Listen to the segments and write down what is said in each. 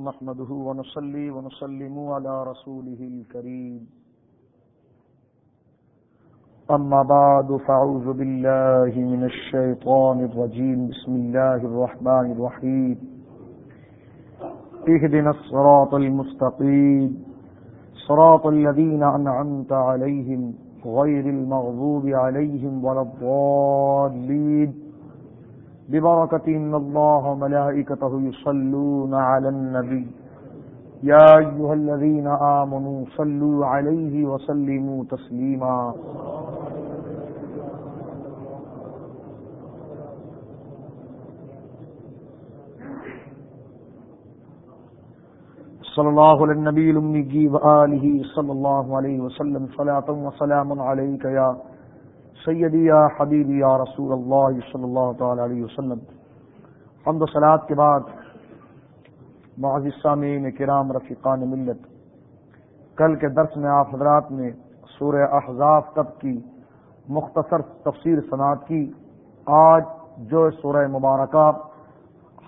نحمده ونصلي ونسلم على رسوله الكريم. أما بعد، فأعوذ بالله من الشيطان الرجيم. بسم الله الرحمن الرحيم. اهدنا الصراط المستقيم. صراط الذين أنعمت عليهم غير المغضوب عليهم ولا الضالين. ببركة إن الله وملائكته يصلون على النبي يا أيها الذين آمنوا صلوا عليه وسلموا تسليما صلى الله على النبي الأمي وآله صلى الله عليه وسلم. صلاة وسلام عليك يا سیدی یا حبیبی یا رسول اللہ صلی اللہ تعالی علیہ وسلم۔ حمد و صلات کے بعد معزز سامعین کرام رفیقان ملت۔ کل کے درس میں آپ حضرات نے سورہ احزاف تب کی مختصر تفسیر سنات کی۔ آج جو سورہ مبارکہ،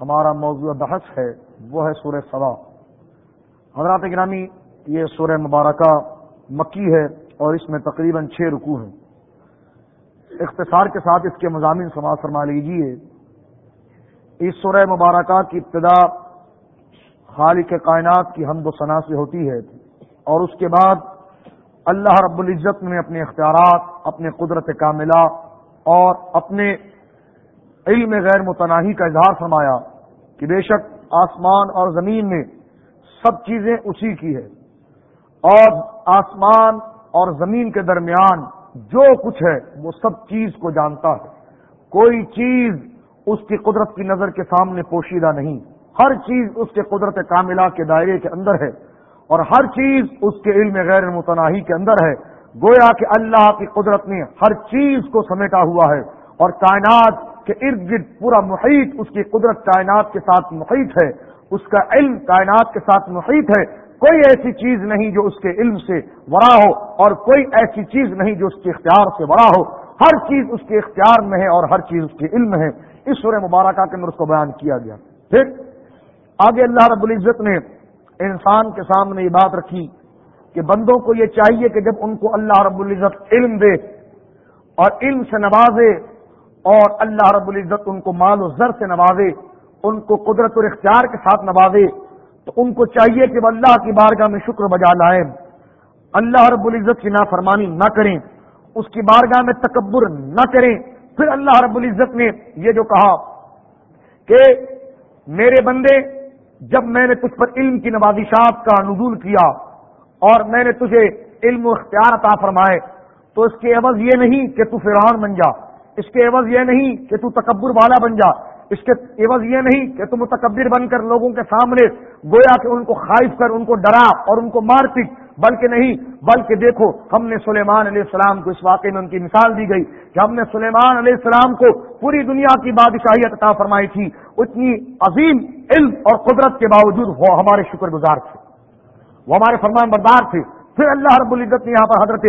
ہمارا موضوع بحث ہے، وہ ہے سورہ سوا حضرات گرامی، یہ سورہ مبارکہ مکی ہے اور اس میں تقریباً چھ رکوع ہیں۔ اختصار کے ساتھ اس کے مضامین سماج فرما لیجیے اس سورہ مبارکہ کی ابتدا خالق کائنات کی حمد و ثنا سے ہوتی ہے اور اس کے بعد اللہ رب العزت نے اپنے اختیارات، اپنے قدرت کاملہ اور اپنے علم غیر متناہی کا اظہار فرمایا کہ بے شک آسمان اور زمین میں سب چیزیں اسی کی ہے اور آسمان اور زمین کے درمیان جو کچھ ہے وہ سب چیز کو جانتا ہے۔ کوئی چیز اس کی قدرت کی نظر کے سامنے پوشیدہ نہیں۔ ہر چیز اس کے قدرت کاملہ کے دائرے کے اندر ہے۔ اور ہر چیز اس کے علم غیر متناہی کے اندر ہے۔ گویا کہ اللہ کی قدرت نے ہر چیز کو سمیٹا ہوا ہے۔ اور کائنات کے ارد گرد پورا محیط اس کی قدرت کائنات کے ساتھ محیط ہے۔ اس کا علم کائنات کے ساتھ محیط ہے۔ کوئی ایسی چیز نہیں جو اس کے علم سے ورا ہو اور کوئی ایسی چیز نہیں جو اس کے اختیار سے ورا ہو۔ ہر چیز اس کے اختیار میں ہے اور ہر چیز اس کے علم ہے۔ اس سورہ مبارکہ کے اندر اس کو بیان کیا گیا۔ پھر آگے اللہ رب العزت نے انسان کے سامنے یہ بات رکھی کہ بندوں کو یہ چاہیے کہ جب ان کو اللہ رب العزت علم دے اور علم سے نوازے اور اللہ رب العزت ان کو مال و زر سے نوازے، ان کو قدرت اور اختیار کے ساتھ نوازے تو ان کو چاہیے کہ وہ اللہ کی بارگاہ میں شکر بجا لائیں۔ اللہ رب العزت کی نافرمانی نہ کریں، اس کی بارگاہ میں تکبر نہ کریں۔ پھر اللہ رب العزت نے یہ جو کہا کہ میرے بندے، جب میں نے تجھ پر علم کی نوازشات کا نزول کیا اور میں نے تجھے علم و اختیار عطا فرمائے، تو اس کے عوض یہ نہیں کہ تو فرعون بن جا، اس کے عوض یہ نہیں کہ تو تکبر والا بن جا۔ اس کے عوض یہ نہیں کہ تم متکبر بن کر لوگوں کے سامنے گویا کہ ان کو خائف کر، ان کو ڈرا اور ان کو مار پیٹ بلکہ نہیں، بلکہ دیکھو ہم نے سلیمان علیہ السلام کو اس واقعے میں ان کی مثال دی گئی کہ ہم نے سلیمان علیہ السلام کو پوری دنیا کی بادشاہیت عطا فرمائی تھی، اتنی عظیم علم اور قدرت کے باوجود وہ ہمارے شکر گزار تھے، وہ ہمارے فرمان بردار تھے۔ پھر اللہ رب العزت نے یہاں پر حضرت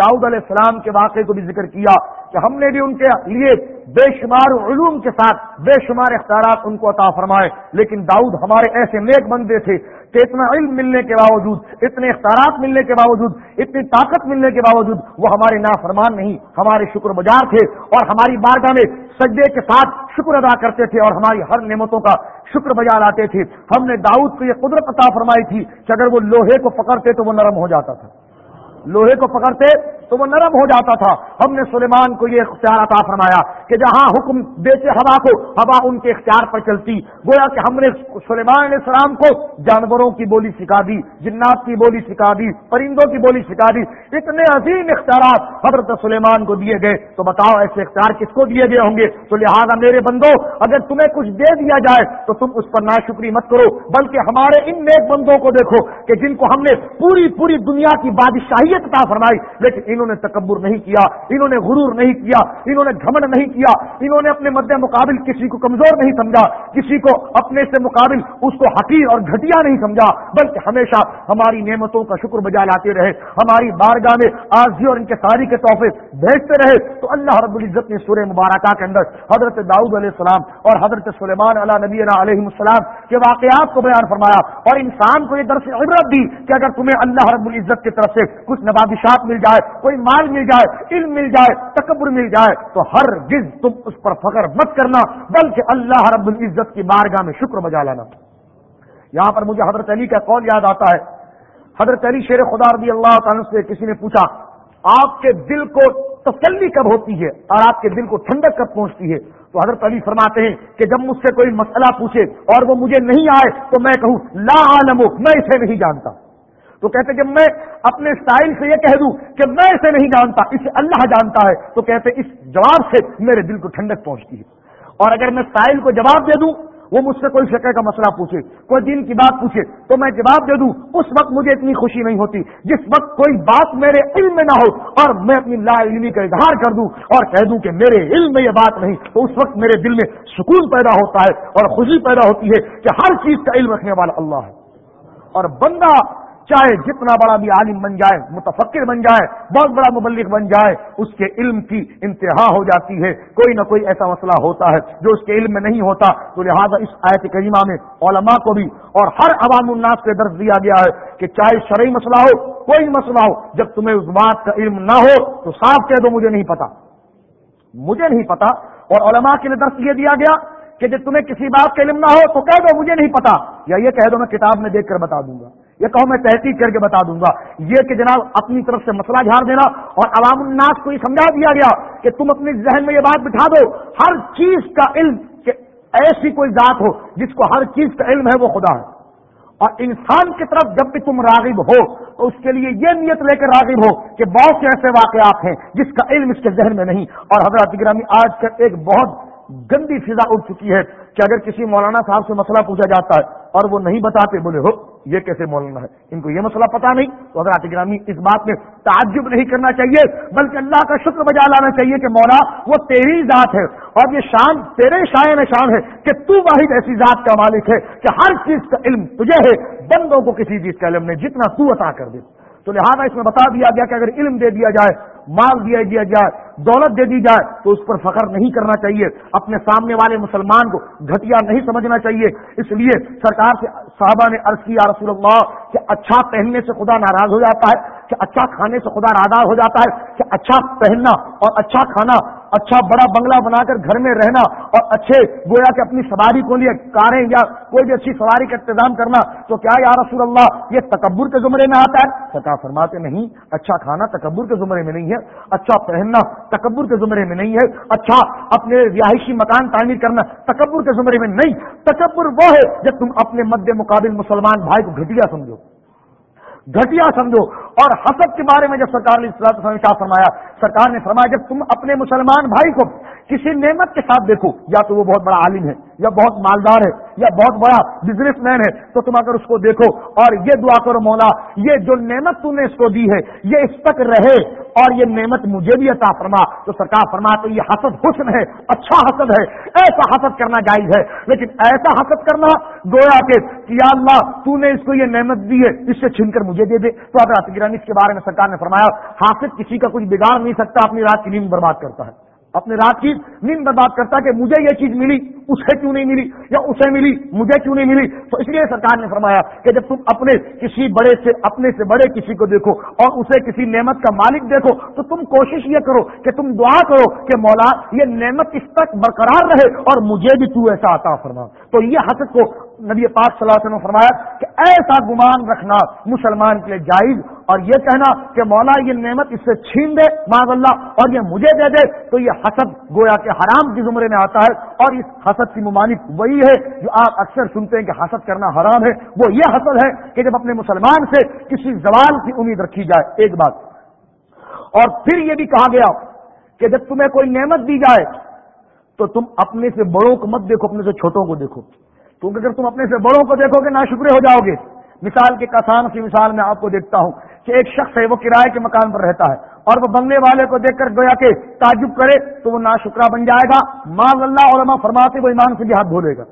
داؤد علیہ السلام کے واقعے کو بھی ذکر کیا کہ ہم نے بھی ان کے لیے بے شمار علوم کے ساتھ بے شمار اختیارات ان کو عطا فرمائے۔ لیکن داؤد ہمارے ایسے نیک بندے تھے کہ اتنا علم ملنے کے باوجود، اتنے اختیارات ملنے کے باوجود، اتنی طاقت ملنے کے باوجود وہ ہمارے نافرمان نہیں، ہمارے شکر بجار تھے اور ہماری بارگاہ میں سجدے کے ساتھ شکر ادا کرتے تھے اور ہماری ہر نعمتوں کا شکر بجا لاتے تھے۔ ہم نے داؤد کو یہ قدرت عطا فرمائی تھی کہ اگر وہ لوہے کو پکڑتے تو وہ نرم ہو جاتا تھا۔ لوہے کو پکڑتے تو وہ نرم ہو جاتا تھا۔ ہم نے سلیمان کو یہ اختیار عطا فرمایا کہ جہاں حکم دیتے ہوا کو، ہوا ان کے اختیار پر چلتی۔ گویا کہ ہم نے سلیمان علیہ السلام کو جانوروں کی بولی سکھا دی، جنات کی بولی سکھا دی، پرندوں کی بولی سکھا دی۔ اتنے عظیم اختیارات حضرت سلیمان کو دیے گئے۔ تو بتاؤ ایسے اختیار کس کو دیے گئے ہوں گے؟ تو لہٰذا میرے بندو، اگر تمہیں کچھ دے دیا جائے تو تم اس پر نا شکری مت کرو، بلکہ ہمارے ان نیک بندوں کو دیکھو کہ جن کو ہم نے پوری پوری دنیا کی بادشاہیت عطا فرمائی۔ لیکن انہوں نے تکبر نہیں کیا، انہوں نے غرور نہیں کیا، انہوں نے گھمن نہیں کیا، انہوں نے اپنے مد مقابل کسی کو کمزور نہیں سمجھا، کسی کو اپنے سے مقابل اس کو حقیر اور گھٹیا نہیں سمجھا، بلکہ ہمیشہ ہماری نعمتوں کا شکر بجا لاتے رہے، ہماری بارگاہ میں آزی اور ان کے ساری کے تحفے بھیجتے رہے۔ تو اللہ رب العزت نے سورہ مبارکہ کے اندر حضرت داؤد علیہ السلام اور حضرت سلیمان علیہ نبی علیہ السلام کے واقعات کو بیان فرمایا اور انسان کو یہ درس عبرت دی کہ اگر تمہیں اللہ رب العزت کی طرف سے کچھ نوابشات مل جائے، کوئی کوئی مال مل جائے، علم مل جائے، تکبر مل جائے، تو ہر جز تم اس پر فخر مت کرنا، بلکہ اللہ رب العزت کی بارگاہ میں شکر بجا لانا۔ یہاں پر مجھے حضرت علی کا قول یاد آتا ہے۔ حضرت علی شیر خدا رضی اللہ تعالیٰ سے کسی نے پوچھا، آپ کے دل کو تسلی کب ہوتی ہے؟ اور آپ کے دل کو ٹھنڈک کب پہنچتی ہے؟ تو حضرت علی فرماتے ہیں کہ جب مجھ سے کوئی مسئلہ پوچھے اور وہ مجھے نہیں آئے، تو میں کہوں، لا عالم میں اسے نہیں جانتا۔ تو کہتے جب میں اپنے اسٹائل سے یہ کہہ دوں کہ میں اسے نہیں جانتا، اسے اللہ جانتا ہے۔ تو کہتے اس جواب سے میرے دل کو ٹھنڈک پہنچتی ہے۔ اور اگر میں اسٹائل کو جواب دے دوں، وہ مجھ سے کوئی فقہ کا مسئلہ پوچھے، کوئی دین کی بات پوچھے، تو میں جواب دے دوں، اس وقت مجھے اتنی خوشی نہیں ہوتی جس وقت کوئی بات میرے علم میں نہ ہو اور میں اپنی لا علمی کا اظہار کر دوں اور کہہ دوں کہ میرے علم میں یہ بات نہیں۔ تو اس وقت میرے دل میں سکون پیدا ہوتا ہے اور خوشی پیدا ہوتی ہے کہ ہر چیز کا علم رکھنے والا اللہ ہے۔ اور بندہ چاہے جتنا بڑا بھی عالم بن جائے متفقر بن جائے، بہت بڑا مبلغ بن جائے، اس کے علم کی انتہا ہو جاتی ہے۔ کوئی نہ کوئی ایسا مسئلہ ہوتا ہے جو اس کے علم میں نہیں ہوتا۔ تو لہٰذا اس آیت کریمہ میں علماء کو بھی اور ہر عوام الناس سے درج دیا گیا ہے کہ چاہے شرعی مسئلہ ہو، کوئی مسئلہ ہو، جب تمہیں اس بات کا علم نہ ہو تو صاف کہہ دو، مجھے نہیں پتا۔ مجھے نہیں پتا۔ اور علماء کے لیے درج یہ دیا گیا کہ جب تمہیں کسی بات کا علم نہ ہو تو کہہ دو، مجھے نہیں پتا۔ یا یہ کہہ دو، میں کتاب میں دیکھ کر بتا دوں گا۔ یہ کہو میں تحقیق کر کے بتا دوں گا۔ یہ کہ جناب اپنی طرف سے مسئلہ جھاڑ دینا اور عوام الناس کو یہ سمجھا دیا گیا کہ تم اپنے ذہن میں یہ بات بٹھا دو، ہر چیز کا علم کہ ایسی کوئی ذات ہو جس کو ہر چیز کا علم ہے وہ خدا ہے۔ اور انسان کی طرف جب بھی تم راغب ہو، تو اس کے لیے یہ نیت لے کر راغب ہو کہ بہت سے ایسے واقعات ہیں جس کا علم اس کے ذہن میں نہیں۔ اور حضرت گرامی آج کل ایک بہت گندی فضا اٹھ چکی ہے۔ کہ اگر کسی مولانا صاحب سے مسئلہ پوچھا جاتا ہے اور وہ نہیں بتاتے، بولے، ہو، یہ کیسے مولانا ہے؟ ان کو یہ مسئلہ پتا نہیں۔ تو اگر گرامی اس بات میں تعجب نہیں کرنا چاہیے، بلکہ اللہ کا شکر بجا لانا چاہیے کہ مولا، وہ تیری ذات ہے۔ اور یہ شان تیرے شاعر شان ہے کہ تو واحد ایسی ذات کا مالک ہے کہ ہر چیز کا علم تجھے ہے۔ بندوں کو کسی چیز کا علم نہیں، جتنا تو عطا کر دے۔ تو لہٰذا اس میں بتا دیا گیا کہ اگر علم دے دیا جائے مال دیا دیا جائے، دولت دے دی جائے، تو اس پر فخر نہیں کرنا چاہیے۔ اپنے سامنے والے مسلمان کو گھٹیا نہیں سمجھنا چاہیے۔ اس لیے سرکار سے صحابہ نے عرض کیا رسول اللہ، کہ اچھا پہننے سے خدا ناراض ہو جاتا ہے، کہ اچھا کھانے سے خدا ناراض ہو جاتا ہے، کہ اچھا پہننا اور اچھا کھانا اچھا بڑا بنگلہ بنا کر گھر میں رہنا اور اچھے گویا کہ اپنی سواری کو لیے کاریں یا کوئی بھی اچھی سواری کا انتظام کرنا، تو کیا یا رسول اللہ، یہ تکبر کے زمرے میں آتا ہے؟ سرکار فرماتے نہیں اچھا کھانا تکبر کے زمرے میں نہیں ہے اچھا پہننا تکبر کے زمرے میں نہیں ہے اچھا اپنے رہائشی مکان تعمیر کرنا تکبر کے زمرے میں نہیں، تکبر وہ ہے جب تم اپنے مد مقابل مسلمان بھائی کو گھٹیا سمجھو۔ گھٹیا سمجھو۔ اور حسد کے بارے میں جب سرکار نے فرمایا، سرکار نے فرمایا، جب تم اپنے مسلمان بھائی کو کسی نعمت کے ساتھ دیکھو، یا تو وہ بہت بڑا عالم ہے، یا بہت مالدار ہے، یا بہت بڑا بزنس مین ہے، تو تم اگر اس کو دیکھو اور یہ دعا کرو مولا، یہ جو نعمت تم نے اس کو دی ہے، یہ اس تک رہے اور یہ نعمت مجھے بھی عطا فرما۔ تو سرکار فرما تو یہ حسد حسن ہے اچھا حسد ہے، ایسا حسد کرنا جائز ہے۔ لیکن ایسا حسد کرنا گویا کہ یا اللہ، تو نے اس کو یہ نعمت دی ہے، اس سے چھن کر مجھے دے دے۔ تو اگر گرانی اس کے بارے میں سرکار نے فرمایا حاصل کسی کا کچھ بگاڑ نہیں سکتا، اپنی رات کی نیند برباد کرتا ہے۔ اپنے رات کی نیند برباد کرتا کہ مجھے یہ چیز ملی، اسے کیوں نہیں ملی؟ یا اسے ملی، مجھے کیوں نہیں ملی؟ تو اس لیے سرکار نے فرمایا کہ جب تم اپنے کسی بڑے سے، اپنے سے بڑے کسی کو دیکھو اور اسے کسی نعمت کا مالک دیکھو، تو تم کوشش یہ کرو کہ تم دعا کرو کہ مولا یہ نعمت اس تک برقرار رہے اور مجھے بھی تو ایسا عطا فرما۔ تو یہ حسد کو نبی پاک صلی اللہ علیہ وسلم فرمایا کہ ایسا گمان رکھنا مسلمان کے لیے جائز اور یہ کہنا کہ مولا یہ نعمت اس سے چھین دے معذ اللہ اور یہ مجھے دے دے، تو یہ حسد گویا کے حرام کی زمرے میں آتا ہے اور اس حسد کی ممانک وہی ہے جو آپ اکثر سنتے ہیں کہ حسد کرنا حرام ہے۔ وہ یہ حسد ہے کہ جب اپنے مسلمان سے کسی زوال کی امید رکھی جائے، ایک بات۔ اور پھر یہ بھی کہا گیا کہ جب تمہیں کوئی نعمت دی جائے، تو تم اپنے سے بڑوں کو مت دیکھو، اپنے سے چھوٹوں کو دیکھو۔ کیونکہ اگر تم اپنے سے بڑوں کو دیکھو گے نہ ہو جاؤ گے۔ مثال کے کسان کی مثال میں آپ کو دیکھتا ہوں۔ کہ ایک شخص ہے، وہ کرائے کے مکان پر رہتا ہے اور وہ بنگلے والے کو دیکھ کر گویا کہ تعجب کرے تو وہ ناشکرا بن جائے گا۔ معذ اللہ علماء فرماتے وہ ایمان سے بھی ہاتھ دھو لے گا۔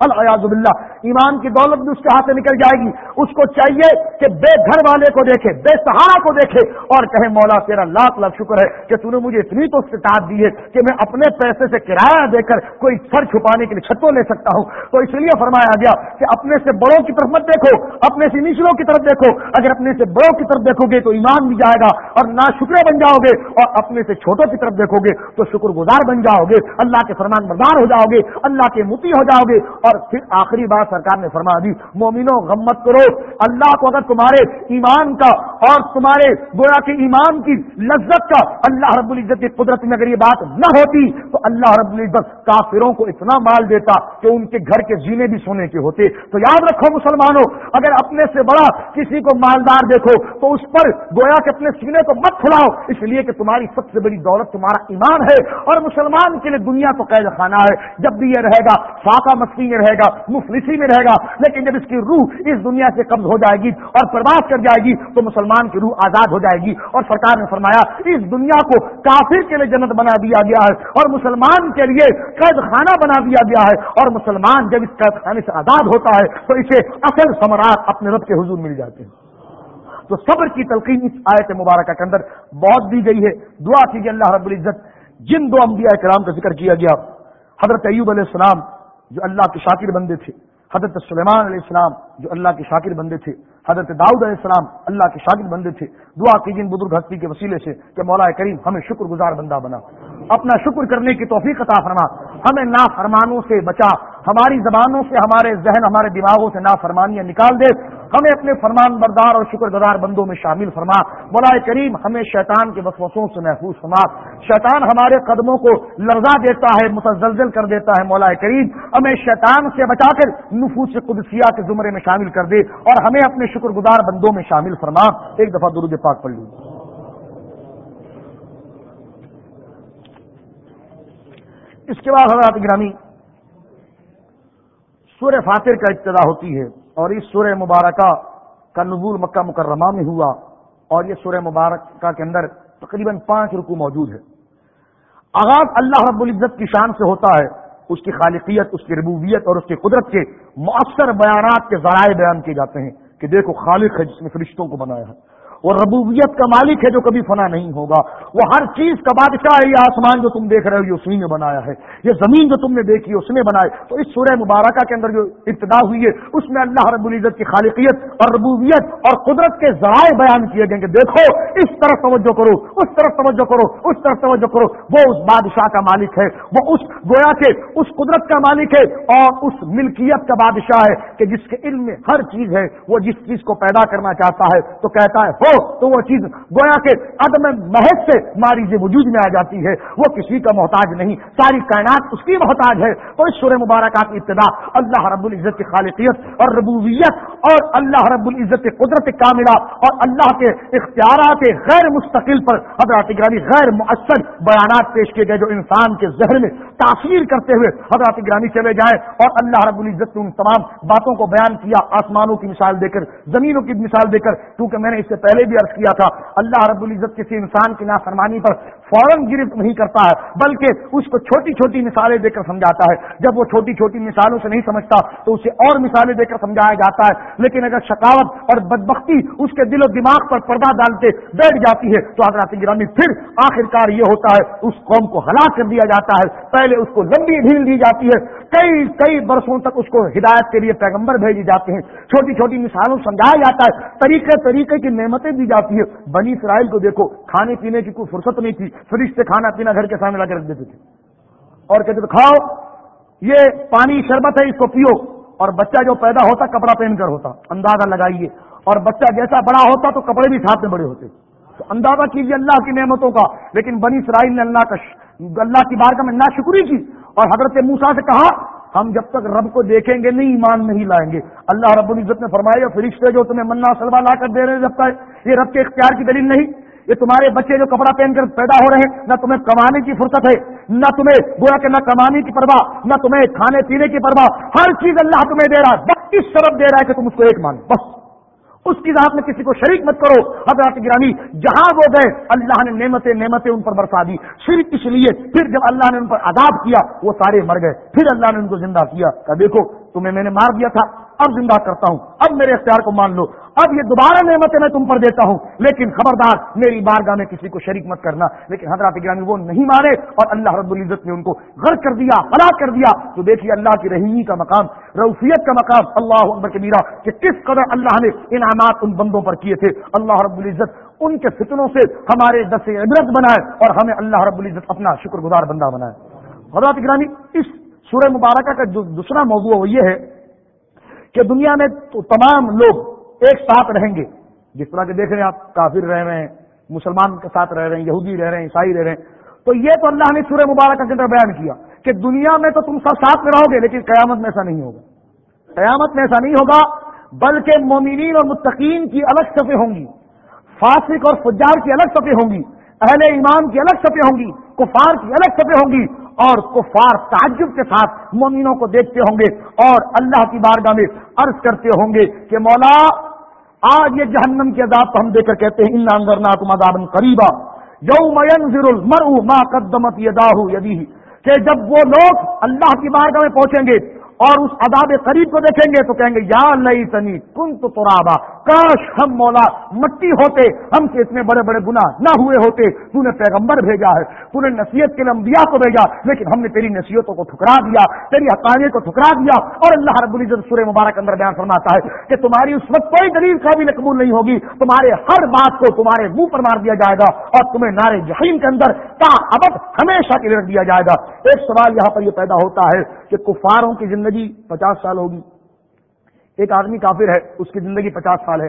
الحیاض باللہ، ایمان کی دولت بھی اس کے ہاتھ سے نکل جائے گی۔ اس کو چاہیے کہ بے گھر والے کو دیکھے، بے سہارا کو دیکھے اور کہے، مولا تیرا لاکھ لاکھ شکر ہے کہ تو نے مجھے اتنی تو استطاعت دی ہے کہ میں اپنے پیسے سے کرایہ دے کر کوئی سر چھپانے کے لیے چھتوں لے سکتا ہوں۔ تو اس لیے فرمایا گیا کہ اپنے سے بڑوں کی طرف مت دیکھو، اپنے سے نچلوں کی طرف دیکھو۔ اگر اپنے سے بڑوں کی طرف دیکھو گے تو ایمان بھی جائے گا اور نہ شکرے بن جاؤ گے اور اپنے سے چھوٹوں کی طرف دیکھو گے تو شکر گزار بن جاؤ گے۔ اللہ کے فرمان بردار ہو جاؤ گے، اللہ کے متی ہو جاؤ گے اور پھر آخری بات سرکار نے فرما دی جی، مومنو غمت کرو۔ اللہ کو اگر تمہارے ایمان کا اور تمہارے گویا کے ایمان کی لذت کا اللہ رب العزت کی قدرت میں اگر یہ بات نہ ہوتی، تو اللہ رب العزت کافروں کو اتنا مال دیتا کہ ان کے گھر کے جینے بھی سونے کے ہوتے۔ تو یاد رکھو مسلمانوں، اگر اپنے سے بڑا کسی کو مالدار دیکھو، تو اس پر گویا کے اپنے سینے کو مت کھلاؤ۔ اس لیے کہ تمہاری سب سے بڑی دولت تمہارا ایمان ہے۔ اور مسلمان کے لیے دنیا تو قید خانہ ہے۔ جب بھی یہ رہے گا، فاقہ مستی میں رہے گا مفت اسی میں رہے گا، لیکن جب اس کی روح اس دنیا سے قبض ہو جائے گی اور پرواز کر جائے گی، تو مسلمان کی روح آزاد ہو جائے گی۔ اور سرکار نے فرمایا، اس دنیا کو کافر کے لیے جنت بنا دیا گیا ہے اور مسلمان کے لیے قید خانہ بنا دیا گیا ہے۔ اور مسلمان جب اس قید یعنی خانے سے آزاد ہوتا ہے، تو اسے اصل ثمرات اپنے رب کے حضور مل جاتے ہیں۔ تو صبر کی تلقین اس آیت مبارکہ کے اندر بہت دی گئی ہے۔ دعا کیجیے اللہ رب العزت، جن دو انبیاء کرام کا ذکر کیا گیا، حضرت ایوب علیہ السلام جو اللہ کے شاکر بندے تھے، حضرت سلیمان علیہ السلام جو اللہ کے شاکر بندے تھے، حضرت داؤد علیہ السلام اللہ کے شاکر بندے تھے۔ دعا کی جن بزرگ ہستی کے وسیلے سے کہ مولا کریم ہمیں شکر گزار بندہ بنا۔ اپنا شکر کرنے کی توفیق عطا فرما۔ ہمیں نافرمانوں سے بچا۔ ہماری زبانوں سے ہمارے ذہن، ہمارے دماغوں سے نافرمانیاں نکال دے۔ ہمیں اپنے فرمان بردار اور شکر گزار بندوں میں شامل فرما۔ مولا کریم، ہمیں شیطان کے وسوسوں سے محفوظ فرما۔ شیطان ہمارے قدموں کو لرزا دیتا ہے، متزلزل کر دیتا ہے۔ مولا کریم، ہمیں شیطان سے بچا کر نفوس قدسیہ کے زمرے میں شامل کر دے اور ہمیں اپنے شکر گزار بندوں میں شامل فرما۔ ایک دفعہ درود پاک پڑھ لیجیے اس کے بعد حضرات گرامی، سورہ فاتر کا ابتدا ہوتی ہے۔ اور اس سورہ مبارکہ کا نزول مکہ مکرمہ میں ہوا اور یہ سورہ مبارکہ کے اندر تقریباً پانچ رکو موجود ہے آغاز اللہ رب العزت کی شان سے ہوتا ہے، اس کی خالقیت، اس کی ربوبیت اور اس کی قدرت کے مؤثر بیانات کے ذرائع بیان کیے جاتے ہیں کہ دیکھو خالق ہے جس نے فرشتوں کو بنایا ہے۔ وہ ربوبیت کا مالک ہے جو کبھی فنا نہیں ہوگا۔ وہ ہر چیز کا بادشاہ ہے، یہ آسمان جو تم دیکھ رہے ہو، یہ اسی نے بنایا ہے۔ یہ زمین جو تم نے دیکھی، اس نے بنایا تو اس سورہ مبارکہ کے اندر جو ابتدا ہوئی ہے، اس میں اللہ رب العزت کی خالقیت اور ربوبیت اور قدرت کے ذرائع بیان کیے گئے کہ دیکھو، اس طرف توجہ کرو، اس طرف توجہ کرو، اس طرف توجہ کرو۔ وہ اس بادشاہ کا مالک ہے، وہ اس گویا کے اس قدرت کا مالک ہے اور اس ملکیت کا بادشاہ ہے کہ جس کے علم میں ہر چیز ہے، وہ جس چیز کو پیدا کرنا چاہتا ہے تو کہتا ہے، ہو تو وہ چیز گویا کے عدم محض سے ماری سے وجود میں آ جاتی ہے۔ وہ کسی کا محتاج نہیں۔ ساری کائنات اس کی محتاج ہے۔ تو اس سورہ مبارکہ کی ابتدا اللہ رب العزت کی خالقیت اور ربوبیت اور اللہ رب العزت کی قدرت کاملہ اور اللہ کے اختیارات غیر مستقل پر حضرات گرانی غیر مؤثر بیانات پیش کیے گئے جو انسان کے ذہن میں تاثیر کرتے ہوئے حضرات گرانی چلے جائیں اور اللہ رب العزت نے ان تمام باتوں کو بیان کیا، آسمانوں کی مثال دے کر، زمینوں کی مثال دے کر۔ کیونکہ میں نے اس سے پہلے بھی عرض کیا تھا اللہ رب العزت کسی انسان کی نافرمانی پر فوراً گرفت نہیں کرتا ہے، بلکہ اس کو چھوٹی چھوٹی مثالیں دے کر سمجھاتا ہے۔ جب وہ چھوٹی چھوٹی مثالوں سے نہیں سمجھتا، تو اسے اور مثالیں دے کر سمجھایا جاتا ہے۔ لیکن اگر شکاوت اور بدبختی اس کے دل و دماغ پر پردہ ڈالتے بیٹھ جاتی ہے، تو حضرات گرامی پھر آخر کار یہ ہوتا ہے، اس قوم کو ہلاک کر دیا جاتا ہے۔ پہلے اس کو لمبی ڈھیل دی جاتی ہے۔ کئی کئی برسوں تک اس کو ہدایت کے لیے پیغمبر بھیجی جاتے ہیں۔ چھوٹی چھوٹی مثالوں سمجھایا جاتا ہے۔ طریقے طریقے کی نعمتیں دی جاتی ہے بنی اسرائیل کو دیکھو، کھانے پینے کی کوئی فرصت نہیں تھی۔ فرشتے کھانا پینا گھر کے سامنے لا کے رکھ دیتے تھے۔ اور کہتے تھے، کھاؤ، یہ پانی شربت ہے، اس کو پیو۔ اور بچہ جو پیدا ہوتا، کپڑا پہن کر ہوتا۔ اندازہ لگائیے۔ اور بچہ جیسا بڑا ہوتا، تو کپڑے بھی ساتھ میں بڑے ہوتے۔ تو اندازہ کیجیے اللہ کی نعمتوں کا۔ لیکن بنی اسرائیل نے اللہ کا اللہ کی بار کا میں نہ شکری کی۔ اور حضرت موسا سے کہا ہم جب تک رب کو دیکھیں گے نہیں، ایمان نہیں لائیں گے۔ اللہ رب العزت نے فرمایا فرشتے جو تمہیں منا سلوا لا کر دے رہے جب تک یہ رب کے اختیار کی دلیل نہیں، یہ تمہارے بچے جو کپڑا پہن کر پیدا ہو رہے ہیں، نہ تمہیں کمانے کی فرصت ہے، نہ تمہیں گویا کہ نہ کمانے کی پرواہ، نہ تمہیں کھانے پینے کی پرواہ، ہر چیز اللہ تمہیں دے رہا ہے، بس اس شرط دے رہا ہے کہ تم اس کو ایک مان بس۔ اس کی ذات میں کسی کو شریک مت کرو۔ حضرات گرامی، جہاں وہ گئے، اللہ نے نعمتیں نعمتیں ان پر برسا دی۔ صرف اس لیے، پھر جب اللہ نے ان پر عذاب کیا، وہ سارے مر گئے۔ پھر اللہ نے ان کو زندہ کیا۔ کہ دیکھو، تمہیں میں نے مار دیا تھا۔ اب زندہ کرتا ہوں۔ اب میرے اختیار کو مان لو۔ اب یہ دوبارہ نعمتیں میں تم پر دیتا ہوں۔ لیکن خبردار، میری بارگاہ میں کسی کو شریک مت کرنا۔ لیکن حضرات گرامی وہ نہیں مانے اور اللہ رب العزت نے ان کو غرق کر دیا ہلاک کر دیا۔ تو دیکھیے اللہ کی رحیمی کا مقام روفیت کا مقام۔ اللہ اکبر کے میرا، کہ کس قدر اللہ نے انعامات ان بندوں پر کیے تھے۔ اللہ رب العزت ان کے فتنوں سے ہمارے دس عبرت بنائے اور ہمیں اللہ رب العزت اپنا شکر گزار بندہ بنائے۔ حضرات گرامی، اس سورہ مبارکہ کا جو دوسرا موضوع وہ یہ ہے کہ دنیا میں تمام لوگ ایک ساتھ رہیں گے۔ جس طرح کے دیکھ رہے ہیں آپ، کافر رہ رہے ہیں، مسلمان کے ساتھ رہ رہے ہیں، یہودی رہ رہے ہیں، عیسائی رہ رہے ہیں۔ تو یہ تو اللہ نے سورہ مبارک کے اندر بیان کیا کہ دنیا میں تو تم سب ساتھ میں رہو گے، لیکن قیامت میں ایسا نہیں ہوگا۔ قیامت میں ایسا نہیں ہوگا، بلکہ مومنین اور متقین کی الگ صفیں ہوں گی۔ فاسق اور فجار کی الگ صفیں ہوں گی۔ اہل ایمان کی الگ صفیں ہوں گی۔ کفار کی الگ صفیں ہوں گی۔ اور کفار تعجب کے ساتھ مومنوں کو دیکھتے ہوں گے اور اللہ کی بارگاہ میں عرض کرتے ہوں گے کہ مولا، آج یہ جہنم کے عذاب کو ہم دیکھ کر کہتے ہیں ان تم عذاب قریبا یوم ينظر المرء ما قدمت يداه يديه۔ کہ جب وہ لوگ اللہ کی بارگاہ میں پہنچیں گے اور اس عذاب قریب کو دیکھیں گے تو کہیں گے، یا لئی تنی کن تو ترابا. کاش ہم مولا مٹی ہوتے، ہم سے اتنے بڑے بڑے گناہ نہ ہوئے ہوتے تو نے پیغمبر بھیجا ہے تو نے نصیحت کے انبیاء کو بھیجا، لیکن ہم نے تیری نصیحتوں کو ٹھکرا دیا، تیری حقانی کو ٹھکرا دیا، اور اللہ رب العزت سورہ مبارک اندر بیان فرماتا ہے کہ تمہاری اس وقت کوئی دلیل قابل قبول نہیں ہوگی، تمہارے ہر بات کو تمہارے منہ پر مار دیا جائے گا، اور تمہیں نارے جہین کے اندر تا ابد ہمیشہ کے لیے رکھ دیا جائے گا۔ ایک سوال یہاں پر یہ پیدا ہوتا ہے کہ کفاروں کی زندگی زندگی پچاس سال ہوگی۔ ایک آدمی کافر ہے، اس کی زندگی پچاس سال ہے،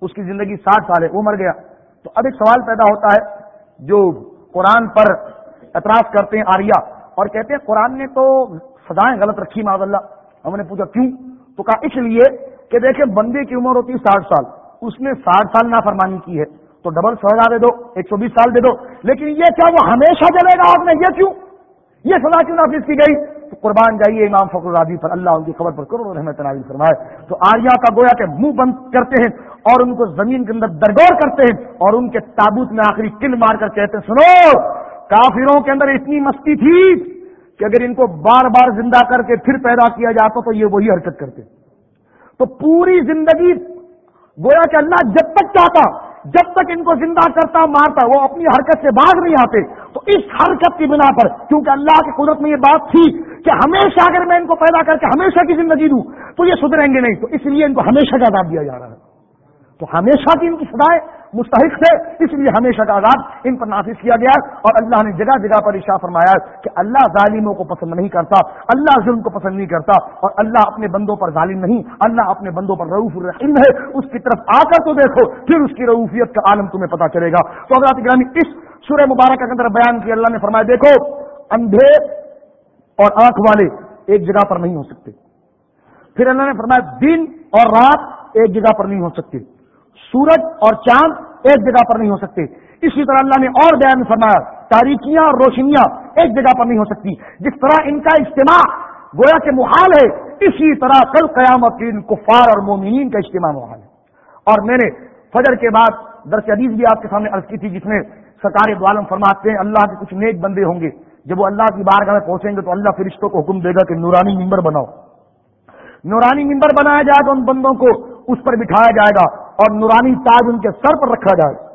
اس کی زندگی ساٹھ سال ہے، وہ مر گیا۔ تو اب ایک سوال پیدا ہوتا ہے، جو قرآن پر اعتراض کرتے ہیں آریا اور کہتے ہیں، قرآن نے تو سزائیں غلط رکھی معذ اللہ۔ ہم نے پوچھا، کیوں؟ تو کہا، اس لیے کہ دیکھیں، بندے کی عمر ہوتی ہے ساٹھ سال، اس نے ساٹھ سال نافرمانی کی ہے۔ تو ڈبل سزا دے دو، ایک سو بیس سال دے دو۔ لیکن یہ کیا وہ ہمیشہ جلے گا آپ نے؟ یہ کیوں؟ یہ سزا کیوں نافذ کی گئی؟ تو قربان جائیے امام فخر الرادی پر، اللہ ان کی خبر پر کروڑوں رحمت نازل فرمائے۔ تو آریا کا گویا کے منہ بند کرتے ہیں اور ان کو زمین کے اندر درگور کرتے ہیں اور ان کے تابوت میں آخری کل مار کر کہتے ہیں، سنو، کافروں کے اندر اتنی مستی تھی کہ اگر ان کو بار بار زندہ کر کے پھر پیدا کیا جاتا تو یہ وہی حرکت کرتے۔ تو پوری زندگی گویا کہ اللہ جب تک چاہتا جب تک ان کو زندہ کرتا مارتا وہ اپنی حرکت سے باغ نہیں آتے، تو اس حرکت کی بنا پر، کیونکہ اللہ کی قدرت میں یہ بات تھی کہ ہمیشہ اگر میں ان کو پیدا کر کے ہمیشہ کی زندگی دوں، تو یہ سدھریں گے نہیں، تو اس لیے ان کو ہمیشہ کا عذاب دیا جا رہا ہے۔ تو ہمیشہ کی ان کی سدائے مستحق تھے، اس لیے ہمیشہ کا عذاب ان پر نافذ کیا گیا اور اللہ نے جگہ جگہ پر اشاع فرمایا کہ اللہ ظالموں کو پسند نہیں کرتا، اللہ ظلم کو پسند نہیں کرتا اور اللہ اپنے بندوں پر ظالم نہیں، اللہ اپنے بندوں پر روف الرحیم ہے۔ اس کی طرف آ کر تو دیکھو، پھر اس کی روفیت کا عالم تمہیں پتا چلے گا۔ تو اگر گرامی اس سورہ مبارک کے اندر بیان کیا اللہ نے فرمایا، دیکھو، اندھے اور آنکھ والے ایک جگہ پر نہیں ہو سکتے۔ پھر اللہ نے فرمایا، دن اور رات ایک جگہ پر نہیں ہو سکتے۔ سورج اور چاند ایک جگہ پر نہیں ہو سکتے۔ اسی طرح اللہ نے اور بیان فرمایا تاریخیاں اور روشنیاں ایک جگہ پر نہیں ہو سکتی۔ جس طرح ان کا اجتماع گویا کے محال ہے، اسی طرح کل قیامت دین کفار اور مومنین کا اجتماع محال ہے۔ اور میں نے فجر کے بعد درس حدیث بھی آپ کے سامنے عرض کی تھی، جس میں سرکار عالم فرماتے ہیں، اللہ کے کچھ نیک بندے ہوں گے۔ جب وہ اللہ کی بارگاہ میں پہنچیں گے تو اللہ فرشتوں کو حکم دے گا کہ نورانی ممبر بناؤ۔ نورانی ممبر بنایا جائے گا ان بندوں کو اس پر بٹھایا جائے گا۔ اور نورانی تاج ان کے سر پر رکھا جائے۔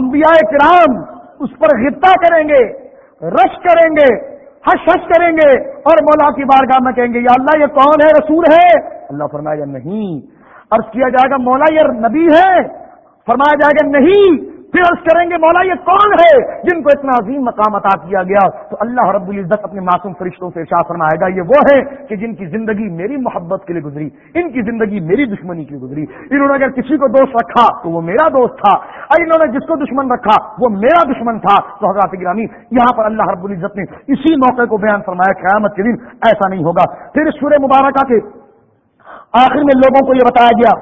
انبیاء کرام اس پر غطہ کریں گے، رش کریں گے ہش ہش کریں گے اور مولا کی بارگاہ میں کہیں گے، یا اللہ یہ کون ہے؟ رسول ہے؟ اللہ فرمایا نہیں۔ عرض کیا جائے گا، مولا یہ نبی ہے۔ فرمایا جائے گا نہیں۔ پھر عرض کریں گے، مولا یہ کون ہے جن کو اتنا عظیم مقام عطا کیا گیا؟ تو اللہ رب العزت اپنے معصوم فرشتوں سے شاہ فرمائے گا، یہ وہ ہے کہ جن کی زندگی میری محبت کے لیے گزری، ان کی زندگی میری دشمنی کے لیے گزری۔ انہوں نے اگر کسی کو دوست رکھا تو وہ میرا دوست تھا، اور انہوں نے جس کو دشمن رکھا وہ میرا دشمن تھا۔ تو حضرات گرامی، یہاں پر اللہ رب العزت نے اسی موقع کو بیان فرمایا، قیامت کے دن ایسا نہیں ہوگا۔ پھر سورہ مبارکہ کے آخر میں لوگوں کو یہ بتایا گیا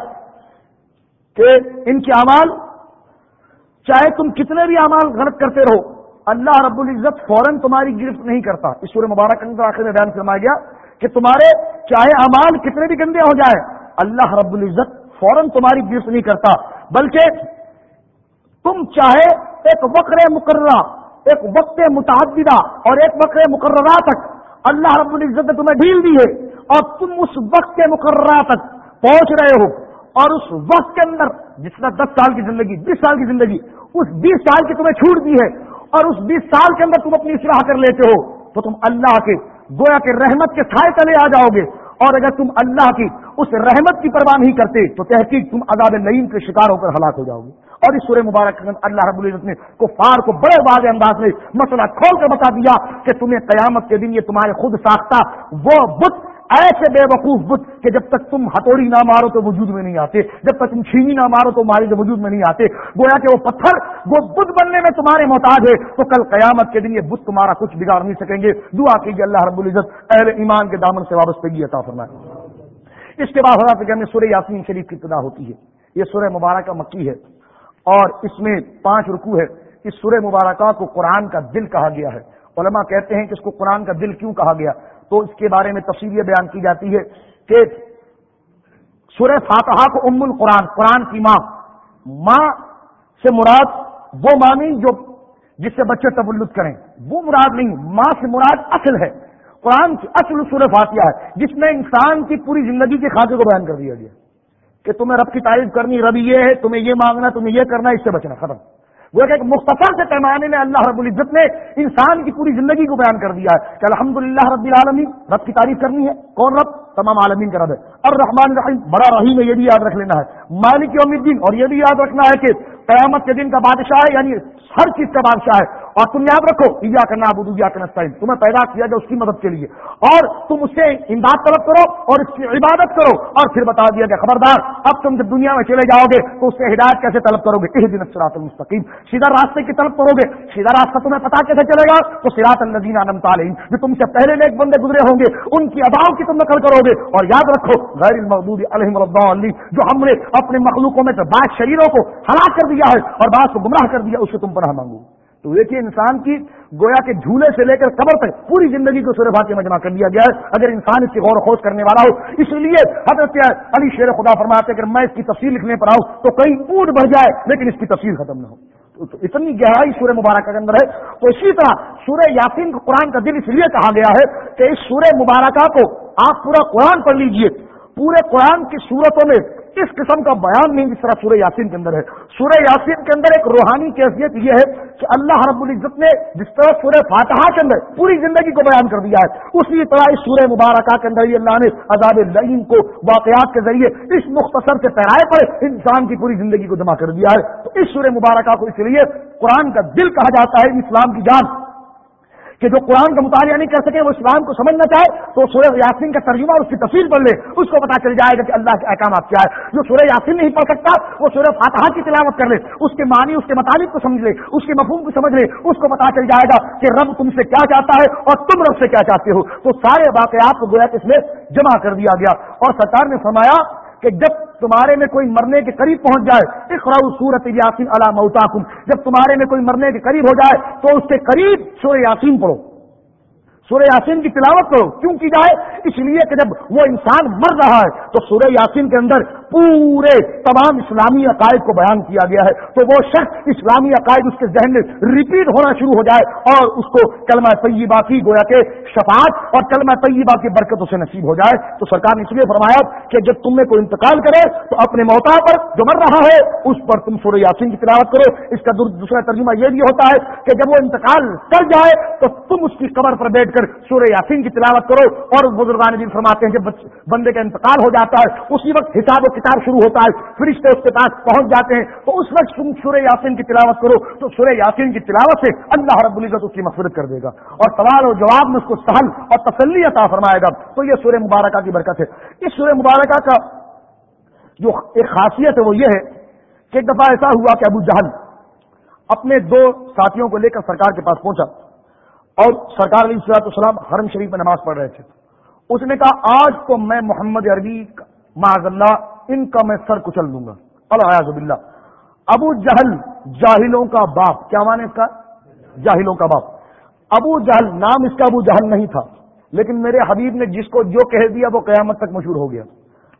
کہ ان کے اعمال چاہے تم کتنے بھی اعمال غلط کرتے رہو، اللہ رب العزت فوراً تمہاری گرفت نہیں کرتا۔ اس سورہ مبارک کے آخر میں بیان فرمایا گیا کہ تمہارے چاہے اعمال کتنے بھی گندے ہو جائے اللہ رب العزت فوراً تمہاری بیس نہیں کرتا۔ بلکہ تم چاہے ایک وقر مقررہ، ایک وقت متعددہ اور ایک وقر مقررہ تک اللہ رب العزت نے تمہیں ڈھیل دی ہے اور تم اس وقت مقررہ تک پہنچ رہے ہو۔ اور اس وقت کے اندر جس طرح دس سال کی زندگی، بیس سال کی زندگی، اس بیس سال کی تمہیں چھوٹ دی ہے اور اس بیس سال کے اندر تم اپنی اصلاح کر لیتے ہو، تو تم اللہ کے، گویا کے رحمت کے سائے تلے آ جاؤ گے۔ اور اگر تم اللہ کی، اس رحمت کی پرواہ نہیں کرتے، تو تحقیق تم عذاب نعیم کے شکار ہو کر ہلاک ہو جاؤ گے۔ اور اس سورہ مبارک اللہ رب العزت نے کفار کو بڑے واضح انداز میں مسئلہ کھول کر بتا دیا کہ تمہیں قیامت کے دن یہ تمہارے خود ساختہ وہ بت ایسے بے وقوف بت کہ جب تک تم ہتھوڑی نہ مارو تو وجود میں نہیں آتے، جب تک تم چھینی نہ مارو تو ماری تو وجود میں نہیں آتے۔ گویا کہ وہ پتھر، وہ بت بننے میں تمہارے محتاج ہے تو کل قیامت کے دن یہ بت تمہارا کچھ بگاڑ نہیں سکیں گے۔ دعا کیجیے اللہ رب العزت اہل ایمان کے دامن سے وابستگی عطا فرمائے۔ اس کے بعد حضرت کہ سورہ یاسین شریف کی ابتدا ہوتی ہے۔ یہ سورہ مبارکہ مکی ہے۔ اور اس میں پانچ رکو ہے اس سورہ مبارکہ کو قرآن کا دل کہا گیا ہے۔ علماء کہتے ہیں کہ اس کو قرآن کا دل کیوں کہا گیا؟ تو اس کے بارے میں تفصیل یہ بیان کی جاتی ہے کہ سورہ فاتحہ کو ام القرآن، قرآن کی ماں ماں سے مراد وہ ماں نہیں جو جس سے بچے تبلط کریں۔ وہ مراد نہیں، ماں سے مراد اصل ہے۔ قرآن کی اصل سورہ فاتحہ ہے، جس میں انسان کی پوری زندگی کے خاکے کو بیان کر دیا گیا کہ تمہیں رب کی تعریف کرنی، رب یہ ہے، تمہیں یہ مانگنا، تمہیں یہ کرنا، اس سے بچنا، ختم۔ وہ ایک مختصر سے پیمانے میں اللہ رب العزت نے انسان کی پوری زندگی کو بیان کر دیا ہے کہ الحمد للہ رب العالمین، رب کی تعریف کرنی ہے۔ کون رب؟ تمام عالمین کا رب ہے۔ اور رحمان الرحیم، بڑا رحیم ہے، یہ بھی یاد رکھ لینا ہے۔ مالک یوم الدین، اور یہ بھی یاد رکھنا ہے کہ قیامت کے دن کا بادشاہ ہے یعنی ہر چیز کا بادشاہ ہے۔ اور تم یاد رکھو یا کرنا ابو یا کرنا سائن تمہیں پیدا کیا جائے اس کی مدد کے لیے۔ اور تم اس سے امداد طلب کرو اور اس کی عبادت کرو۔ اور پھر بتا دیا کہ خبردار، اب تم جب دنیا میں چلے جاؤ گے تو اس سے ہدایت کیسے طلب کرو گے؟ اس دن سراط المستقیم۔ سیدھا راستے کی طلب کرو گے۔ سیدھا راستہ تمہیں پتا کیسے چلے گا؟ تو سراط الدین عالم تعلیم جو تم سے پہلے نیک بندے گزرے ہوں گے، ان کی اداؤں کی تم نقل کرو گے۔ اور یاد رکھو، غیر المحدود علیہ جو ہم نے اپنے مخلوقوں میں سے بعض شریروں کو ہلاک کر دیا دیا ہے اور بعض کو گمراہ کر دیا اس سے تم پر مانگو۔ تو دیکھیے انسان کی گویا کے جھولے سے لے کر قبر تک پوری زندگی کو سورہ بھاتی میں جمع کر دیا گیا ہے۔ اگر انسان اس کی غور و خوش کرنے والا ہو، اس لیے حضرت علی شیر خدا فرماتے اگر میں اس کی تفصیل لکھنے پر آؤں تو کئی اونٹ بڑھ جائے، لیکن اس کی تفصیل ختم نہ ہو۔ اتنی گہرائی سورہ مبارکہ کے اندر ہے۔ تو اسی طرح سورہ یاسین کو قرآن کا دل اس لیے کہا گیا ہے کہ اس سورہ مبارکہ کو آپ پورا قرآن پڑھ لیجیے۔ پورے قرآن کی صورتوں میں اس قسم کا بیان نہیں جس طرح سورہ یاسین کے اندر ہے۔ سورہ یاسین کے اندر ایک روحانی کیفیت یہ ہے کہ اللہ رب العزت نے جس طرح سورہ فاتحہ کے اندر پوری زندگی کو بیان کر دیا ہے، اسی طرح اس سورہ مبارکہ کے اندر اللہ نے عذاب العین کو واقعات کے ذریعے اس مختصر کے پیرائے پر انسان کی پوری زندگی کو جمع کر دیا ہے۔ تو اس سورہ مبارکہ کو اس لیے قرآن کا دل کہا جاتا ہے، اسلام کی جان کہ جو قرآن کا مطالعہ نہیں کر سکے، وہ اسلام کو سمجھنا چاہے تو سورہ یاسین کا ترجمہ اور اس کی تفصیل پڑھ لے، اس کو پتا چل جائے گا کہ اللہ کے احکامات کیا ہے جو سورہ یاسین نہیں پڑھ سکتا، وہ سورہ فاتحہ کی تلاوت کر لے، اس کے معنی، اس کے مطالب کو سمجھ لے، اس کے مفہوم کو سمجھ لے، اس کو پتا چل جائے گا کہ رب تم سے کیا چاہتا ہے اور تم رب سے کیا چاہتے ہو۔ تو سارے واقعات کو گویا اس میں جمع کر دیا گیا۔ اور سرکار نے فرمایا کہ جب تمہارے میں کوئی مرنے کے قریب پہنچ جائے اقرا سورت یاسین علا موتاکم۔ جب تمہارے میں کوئی مرنے کے قریب ہو جائے، تو اس کے قریب سورہ یاسین پڑھو۔ سورہ یاسین کی تلاوت کرو۔ کیوں کی جائے؟ اس لیے کہ جب وہ انسان مر رہا ہے تو سورہ یاسین کے اندر پورے تمام اسلامی عقائد کو بیان کیا گیا ہے۔ تو وہ شخص اسلامی عقائد اس کے ذہن میں ریپیٹ ہونا شروع ہو جائے اور اس کو کلمہ طیبہ کی گویا کے شفاعت اور کلمہ طیبہ کی برکت اسے نصیب ہو جائے۔ تو سرکار نے اس لیے فرمایا کہ جب تم میں کوئی انتقال کرے تو اپنے موتا پر جو مر رہا ہے اس پر تم سورہ یاسین کی تلاوت کرو۔ اس کا دوسرا ترجمہ یہ بھی ہوتا ہے کہ جب وہ انتقال کر جائے تو تم اس کی قبر پر بیٹھ کر سورہ یاسین کی تلاوت کرو اور بزرگان دن فرماتے ہیں جب بندے کا انتقال ہو جاتا ہے، اسی وقت حساب و کتاب شروع ہوتا ہے، فرشتے اس کے پاس پہنچ جاتے ہیں، تو اس وقت تم سورہ یاسین کی تلاوت کرو، تو سورہ یاسین کی تلاوت سے اللہ رب العزت اس کی مفرت کر دے گا۔ اور سوال و جواب میں اس کو سہل اور تسلی عطا فرمائے گا۔ تو یہ سورہ مبارکہ کی برکت ہے۔ اس سورہ مبارکہ کا جو ایک خاصیت ہے، وہ یہ ہے کہ ایک دفعہ ایسا ہوا کہ ابو جہل اپنے دو ساتھیوں کو لے کر سرکار کے پاس پہنچا۔ اور سرکار علیہ السلاط السلام حرم شریف میں نماز پڑھ رہے تھے۔ اس نے کہا، آج تو میں محمد عربی معذ اللہ، ان کا میں سر کچل دوں گا۔ الحاظ اللہ ابو جہل جاہلوں کا باپ۔ کیا مانے اس کا؟ جاہلوں کا باپ۔ ابو جہل، نام اس کا ابو جہل نہیں تھا، لیکن میرے حبیب نے جس کو جو کہہ دیا وہ قیامت تک مشہور ہو گیا۔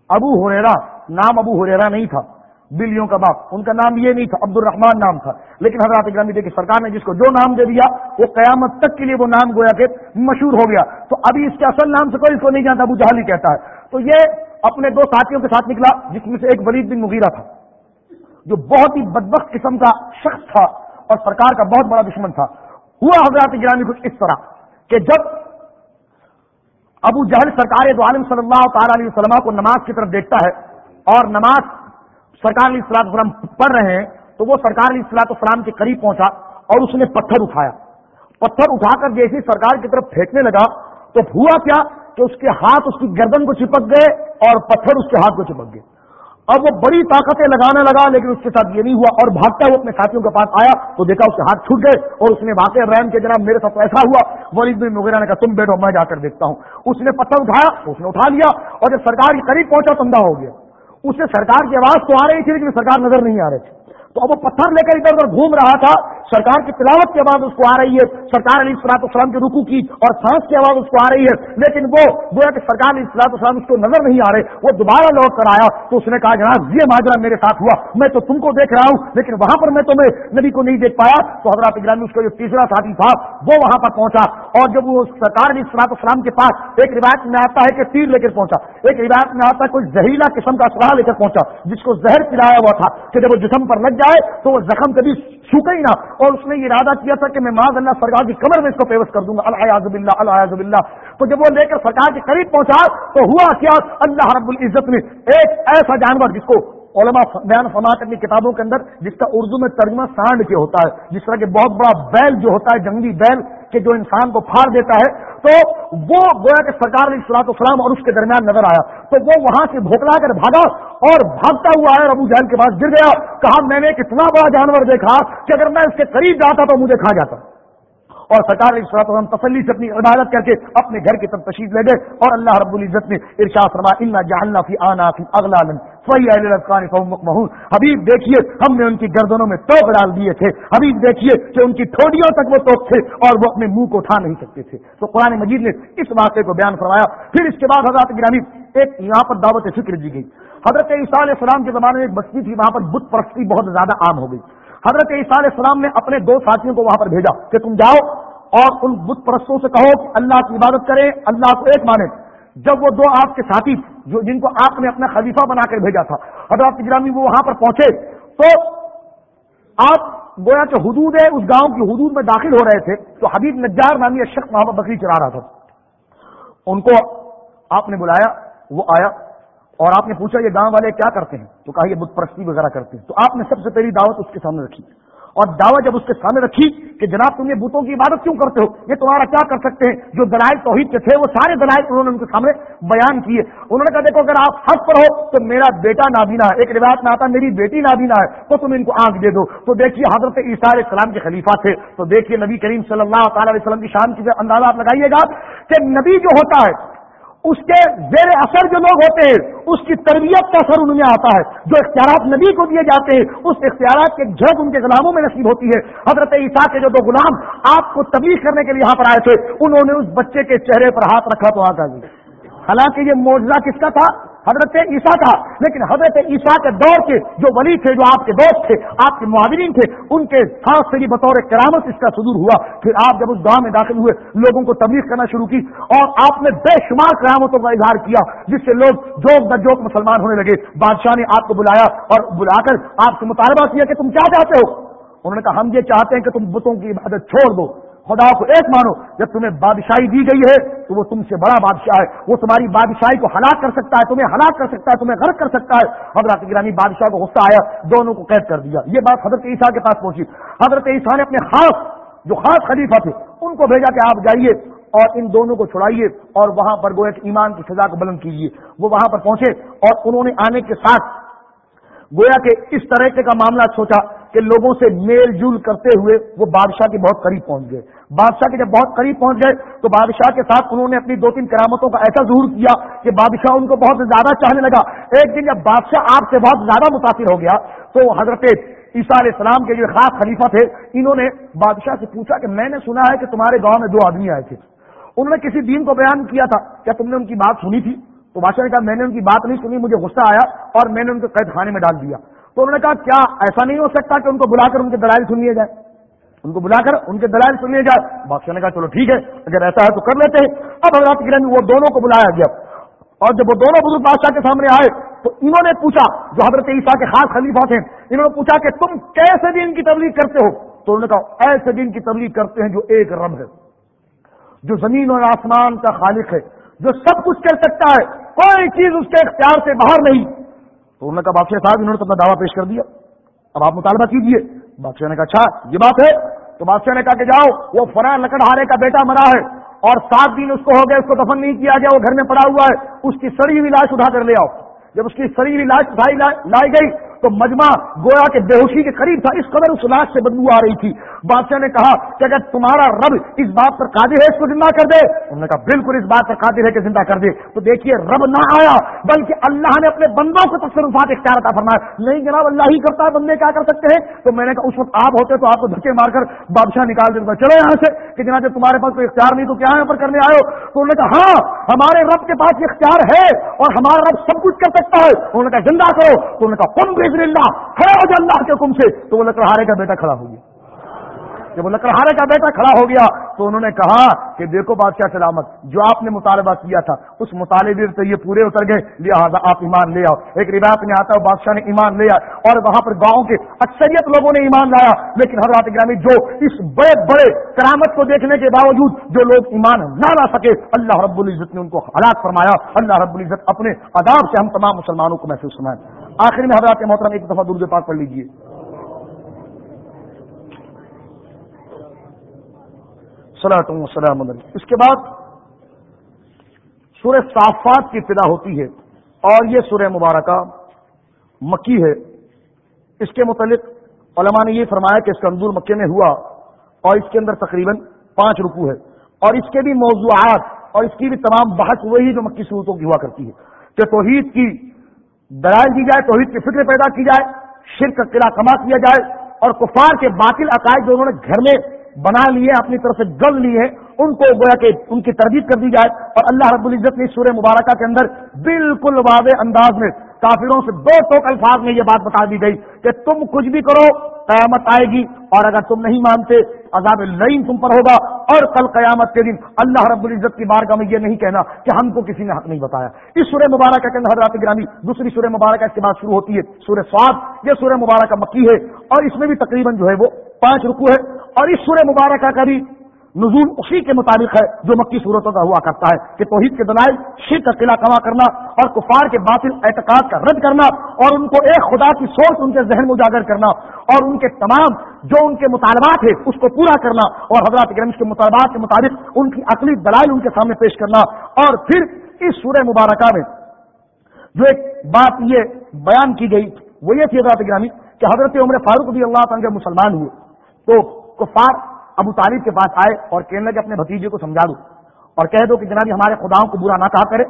ابو ہریرا نام ابو ہریرا نہیں تھا۔ بلیوں کا باپ۔ ان کا نام یہ نہیں تھا عبد الرحمان نام تھا۔ لیکن حضرات گرامی جی دیکھیے سرکار نے جس کو جو نام دے دیا، وہ قیامت تک کے لیے وہ نام گویا کہ مشہور ہو گیا۔ تو ابھی اس کے اصل نام سے کوئی اس کو نہیں جانتا، ابو جہل ہی کہتا ہے۔ تو یہ اپنے دو ساتھیوں کے ساتھ نکلا، جس میں سے ایک ولید بن مغیرہ تھا، جو بہت ہی بدبخت قسم کا شخص تھا اور سرکار کا بہت بڑا دشمن تھا۔ ہوا حضرات گرامی جی کچھ اس طرح کہ جب ابو جہل سرکار دو عالم صلی اللہ تعالی علیہ وسلم کو نماز کی طرف دیکھتا ہے اور نماز سرکار علیہ السلاط السلام پڑھ رہے ہیں، تو وہ سرکار علیہ السلاط السلام کے قریب پہنچا اور اس نے پتھر اٹھایا۔ پتھر اٹھا کر جیسے سرکار کی طرف پھینکنے لگا، تو ہوا کیا کہ اس کے ہاتھ اس کی گردن کو چپک گئے اور پتھر اس کے ہاتھ کو چپک گئے۔ اب وہ بڑی طاقتیں لگانے لگا، لیکن اس کے ساتھ یہ نہیں ہوا اور بھاگتا وہ اپنے ساتھیوں کے پاس آیا تو دیکھا اس کے ہاتھ چھوٹ گئے اور اس نے واقع رحم کے جناب میرے ساتھ ایسا ہوا، ولید بن مغیرہ نے کہا، تم بیٹھو، میں جا کر دیکھتا ہوں۔ اس نے پتھر اٹھایا، اس نے اٹھا لیا اور جب سرکار کے قریب پہنچا تو اندھا ہو گیا۔ اس سے سرکار کی آواز تو آ رہی تھی لیکن سرکار نظر نہیں آ رہے تھے۔ تو اب وہ پتھر لے کر ادھر ادھر گھوم رہا تھا۔ سرکار کی تلاوت کی آواز اس کو آ رہی ہے، سرکار علی السلاط اسلام کی رکو کی اور سانس کی آواز اس کو آ رہی ہے۔ لیکن وہ گویا کہ سرکار علی السلاط اسلام اس کو نظر نہیں آ رہے، وہ دوبارہ لوٹ کر آیا تو اس نے کہا، جناب، یہ ماجرا میرے ساتھ ہوا۔ میں تو تم کو دیکھ رہا ہوں، لیکن وہاں پر میں تمہیں نبی کو نہیں دیکھ پایا۔ تو حضرات گرامی اس کا جو تیسرا ساتھی تھا، وہ وہاں پر پہنچا۔ اور جب وہ سرکار علی السلاط اسلام کے پاس ایک روایت میں آتا ہے کہ تیر لے کر پہنچا۔ ایک روایت میں آتا ہے، کوئی زہریلا قسم کا سراہ لے کر پہنچا، جس کو زہر پلایا ہوا تھا کہ جب وہ جسم پر لگ جائے تو وہ زخم کبھی سوکھے ہی نہ۔ اور اس نے یہ ارادہ کیا تھا کہ میں معاذ اللہ سرکار کی کمر میں اس کو پیوس کر دوں گا۔ الحاظ اللہ الحاظ اللہ تو جب وہ لے کر سرکار کے قریب پہنچا، تو ہوا کیا؟ اللہ رب العزت نے ایک ایسا جانور جس کو علماء بیان فرما اپنی کتابوں کے اندر، جس کا اردو میں ترجمہ سانڈ کے ہوتا ہے۔ جس طرح کہ بہت بڑا بیل جو ہوتا ہے جنگلی بیل کہ جو انسان کو پھاڑ دیتا ہے، تو وہ گویا کہ سرکار علیہ السلاط اسلام اور اس کے درمیان نظر آیا۔ تو وہ وہاں سے بھوکلا کر بھاگا اور بھاگتا ہوا آیا ابو جہل کے پاس گر گیا۔ کہا، میں نے ایک اتنا بڑا جانور دیکھا کہ اگر میں اس کے قریب جاتا تو مجھے کھا جاتا۔ اور سرکار علیہ تسلی سے اپنی عبادت کر کے اپنے گھر کی طرف تشریف لے گئے اور اللہ رب العزت نے ارشاد فرما اللہ جہلنا فی آنا فی اگلا حبیب دیکھیے، ہم نے ان کی گردنوں میں توک ڈال دیے تھے۔ حبیب دیکھیے کہ ان کی ٹھوڑیوں تک وہ توک تھے اور وہ اپنے منہ کو اٹھا نہیں سکتے تھے۔ تو قرآن مجید نے اس واقعے کو بیان فرمایا۔ پھر اس کے بعد حضرات گرامی ایک یہاں پر دعوت فکر دی گئی۔ حضرت عیسیٰ علیہ السلام کے زمانے میں ایک بستی تھی، وہاں پر بت پرستی بہت زیادہ عام ہو گئی۔ حضرت عیسیٰ علیہ السلام نے اپنے دو ساتھیوں کو وہاں پر بھیجا کہ تم جاؤ اور ان بت پرستوں سے کہو کہ اللہ کی عبادت کریں اللہ کو ایک مانے۔ جب وہ دو آپ کے ساتھی جو جن کو آپ نے اپنا خلیفہ بنا کر بھیجا تھا حضرات گرامی وہ وہاں پر پہنچے تو آپ گویا کہ حدود ہے اس گاؤں کی حدود میں داخل ہو رہے تھے۔ تو حبیب نجار نامی شخص وہاں پر بکری چلا رہا تھا۔ ان کو آپ نے بلایا، وہ آیا۔ اور آپ نے پوچھا یہ گاؤں والے کیا کرتے ہیں؟ تو کہا یہ بت پرستی وغیرہ کرتے ہیں۔ تو آپ نے سب سے پہلی دعوت اس کے سامنے رکھی۔ اور دعوت جب اس کے سامنے رکھی کہ جناب تم یہ بتوں کی عبادت کیوں کرتے ہو؟ یہ تمہارا کیا کر سکتے ہیں؟ جو دلائل توحید کے تھے، وہ سارے دلائل انہوں نے ان کے سامنے بیان کیے۔ انہوں نے کہا، دیکھو، اگر آپ حق پر ہو تو میرا بیٹا نابینا ہے۔ ایک روایت میں آتا میری بیٹی نابینا ہے۔ تو تم ان کو آنکھ دے دو۔ تو دیکھیے، حضرت عیسیٰ علیہ السلام کے خلیفہ تھے۔ تو دیکھیے، نبی کریم صلی اللہ تعالی علیہ وسلم کی شان کی اندازہ آپ لگائیے گا کہ نبی جو ہوتا ہے اس کے زیر اثر جو لوگ ہوتے ہیں، اس کی تربیت کا اثر ان میں آتا ہے۔ جو اختیارات نبی کو دیے جاتے ہیں، اس اختیارات کے جھڑک ان کے غلاموں میں نصیب ہوتی ہے۔ حضرت عیسیٰ کے جو دو غلام آپ کو تبلیغ کرنے کے لیے یہاں پر آئے تھے، انہوں نے اس بچے کے چہرے پر ہاتھ رکھا تو آگاہ حالانکہ یہ معجزہ کس کا تھا؟ حضرت عیسیٰ تھا، لیکن حضرت عیسیٰ کے دور کے جو ولی تھے، جو آپ کے دوست تھے، آپ کے معاورین تھے، ان کے ساتھ سے بھی بطور کرامت اس کا صدور ہوا۔ پھر آپ جب اس گاؤں میں داخل ہوئے، لوگوں کو تبلیغ کرنا شروع کی اور آپ نے بے شمار کرامتوں کا اظہار کیا، جس سے لوگ جوک د جوک مسلمان ہونے لگے۔ بادشاہ نے آپ کو بلایا اور بلا کر آپ سے مطالبہ کیا کہ تم کیا چاہتے ہو؟ انہوں نے کہا، ہم یہ چاہتے ہیں کہ تم بتوں کی عبادت چھوڑ دو۔ خدا کو ایک مانو، جب تمہیں بادشاہی دی گئی ہے، تو وہ تم سے بڑا بادشاہ ہے۔ وہ تمہاری بادشاہی کو ہلاک کر سکتا ہے، تمہیں ہلاک کر سکتا ہے، تمہیں غرق کر سکتا ہے۔ حضرت گرانی بادشاہ کو غصہ آیا، دونوں کو قید کر دیا۔ یہ بات حضرت عیسیٰ کے پاس پہنچی۔ حضرت عیسیٰ نے اپنے خاص، جو خاص خلیفہ تھے، ان کو بھیجا کہ آپ جائیے اور ان دونوں کو چھڑائیے اور وہاں پر گویا ایمان کی سزا کو بلند کیجیے۔ وہ وہاں پر پہنچے اور انہوں نے آنے کے ساتھ گویا کہ اس طرح کا معاملہ سوچا۔ کہ لوگوں سے میل جول کرتے ہوئے وہ بادشاہ کے بہت قریب پہنچ گئے۔ بادشاہ کے جب بہت قریب پہنچ گئے تو بادشاہ کے ساتھ انہوں نے اپنی دو تین کرامتوں کا ایسا ظہور کیا کہ بادشاہ ان کو بہت زیادہ چاہنے لگا۔ ایک دن جب بادشاہ آپ سے بہت زیادہ متاثر ہو گیا تو حضرت عیسیٰ علیہ السلام کے جو خاص خلیفہ تھے، انہوں نے بادشاہ سے پوچھا کہ میں نے سنا ہے کہ تمہارے گاؤں میں دو آدمی آئے تھے۔ انہوں نے کسی دین کو بیان کیا تھا، کیا تم نے ان کی بات سنی تھی؟ تو بادشاہ نے کہا، میں نے ان کی بات نہیں سنی، مجھے غصہ آیا اور میں نے ان کو قید خانے میں ڈال دیا۔ تو انہوں نے کہا، کیا ایسا نہیں ہو سکتا کہ ان کو بلا کر ان کے دلائل سن لیے جائے ان کو بلا کر ان کے دلائل سن لیے جائے بادشاہ نے کہا، چلو ٹھیک ہے، اگر ایسا ہے تو کر لیتے ہیں. اب حضرات گرمی وہ دونوں کو بلایا گیا۔ اور جب وہ دونوں بزرگ بادشاہ کے سامنے آئے، تو انہوں نے پوچھا، جو حضرت عیسیٰ کے خاص خلیفہ تھے، انہوں نے پوچھا کہ، تم کیسے دن کی تبلیغ کرتے ہو؟ تو انہوں نے کہا، ایسے دن کی تبلیغ کرتے ہیں جو ایک رب ہے، جو زمین اور آسمان کا خالق ہے، جو سب کچھ کر سکتا ہے، کوئی چیز اس کے اختیار سے باہر نہیں۔ تو انہوں نے کہا بادشاہ صاحب، انہوں نے اپنا دعویٰ پیش کر دیا۔ اب آپ مطالبہ کیجیے۔ بادشاہ نے کہا اچھا یہ بات ہے۔ تو بادشاہ نے کہا کہ جاؤ، وہ فرا لکڑہارے کا بیٹا مرا ہے اور سات دن اس کو ہو گئے، اس کو دفن نہیں کیا گیا، وہ گھر میں پڑا ہوا ہے۔ اس کی سڑی ہوئی لاش اٹھا کر لے آؤ۔ جب اس کی سڑی ہوئی لاش اٹھائی لائی گئی تو مجمع گویا کے بے ہوشی کے قریب تھا۔ اس قدر اس لاش سے بدبو آ رہی تھی۔ بادشاہ نے کہا کہ اگر تمہارا رب اس بات پر قادر ہے اس کو زندہ کر دے، انہوں نے کہا بالکل اس بات پر قادر ہے کہ زندہ کر دے۔ تو دیکھیے، رب نہ آیا، بلکہ اللہ نے اپنے بندوں کو تصرفات اختیار عطا فرمایا۔ نہیں جناب، اللہ ہی کرتا ہے، بندے کیا کر سکتے ہیں؟ تو میں نے کہا، اس وقت آپ ہوتے تو آپ کو دھکے مار کر بادشاہ نکال دیتا چلو یہاں سے کہ جناب، جب تمہارے پاس کوئی اختیار نہیں، تو کیا یہاں پر کرنے آئے ہو؟ تو انہوں نے کہا ہاں ہمارے رب کے پاس یہ اختیار ہے اور ہمارا رب سب کچھ کر سکتا ہے۔ انہوں نے کہا، زندہ کرو۔ تو انہوں نے کہا کم بزر اللہ ہو جا اللہ کے حکم سے۔ تو وہ لکڑہارے کا بیٹا کھڑا ہو گیا۔ جب وہ لکڑہارے کا بیٹا کھڑا ہو گیا، تو انہوں نے کہا کہ دیکھو بادشاہ سلامت، جو آپ نے مطالبہ کیا تھا، اس مطالبے سے یہ پورے اتر گئے، لہٰذا آپ ایمان لے آؤ۔ ایک روایت میں آتا ہے، بادشاہ نے ایمان لے آیا اور وہاں پر گاؤں کے اکثریت لوگوں نے ایمان لایا۔ لیکن حضرات گرامی، جو اس بڑے بڑے کرامت کو دیکھنے کے باوجود جو لوگ ایمان نہ لا سکے، اللہ رب العزت نے ان کو حالات فرمایا۔ اللہ رب العزت اپنے اداب سے ہم تمام مسلمانوں کو محسوس فرمائے۔ آخر میں حضرات محترم، ایک دفعہ درد پاک پڑھ لیجیے سلام اس کے بعد سورہ صافات کی ابتدا ہوتی ہے اور یہ سورہ مبارکہ مکی ہے۔ اس کے متعلق علماء نے یہ فرمایا کہ اس کا انضور مکے میں ہوا اور اس کے اندر تقریباً پانچ رکو ہے اور اس کے بھی موضوعات اور اس کی بھی تمام بحث وہی جو مکی صورتوں کی ہوا کرتی ہے۔ کہ توحید کی دلائل دی جائے، توحید کی فکر پیدا کی جائے، شرک کا قلعہ کما کیا جائے اور کفار کے باطل عقائد جو انہوں نے گھر میں بنا لیے، اپنی طرف سے گل لیے ان کو گویا کہ ان کی تردید کر دی جائے۔ اور اللہ رب العزت نے سورہ مبارکہ کے اندر بالکل واضح انداز میں کافروں سے دو ٹوک الفاظ میں یہ بات بتا دی گئی کہ تم کچھ بھی کرو، قیامت آئے گی۔ اور اگر تم نہیں مانتے، عذاب العین تم پر ہوگا۔ اور کل قیامت کے دن اللہ رب العزت کی بارگاہ میں یہ نہیں کہنا کہ ہم کو کسی نے حق نہیں بتایا۔ اس سورہ مبارکہ کے اندر حضرات گرامی، دوسری سورہ مبارکہ اس کے بعد شروع ہوتی ہے، سورہ سواد، یہ سورہ مبارکہ مکی ہے۔ اور اس میں بھی تقریباً جو ہے وہ پانچ رکو ہے۔ اور اس سورہ مبارکہ کا بھی نزول اسی کے مطابق ہے جو مکی صورتوں کا ہوا کرتا ہے کہ توحید کے دلائل شیر کا قلعہ کما کرنا اور کفار کے باطل اعتقاد کا رد کرنا اور ان کو ایک خدا کی سوچ ان کے ذہن میں اجاگر کرنا اور ان کے تمام جو ان کے مطالبات ہیں اس کو پورا کرنا اور حضرات گرمش کے مطالبات کے مطابق ان کی عقلی دلائل ان کے سامنے پیش کرنا اور پھر اس سورہ مبارکہ میں جو ایک بات یہ بیان کی گئی وہ یہ تھی حضرات گرامی کہ حضرت عمر فاروق بھی اللہ تعالیٰ مسلمان ہوئے تو کفار ابو طالب کے پاس آئے اور کہنے لگے، اپنے بھتیجے کو سمجھا دو۔ اور کہہ دو کہ جناب ہمارے خداؤں کو برا نہ کہا کرے۔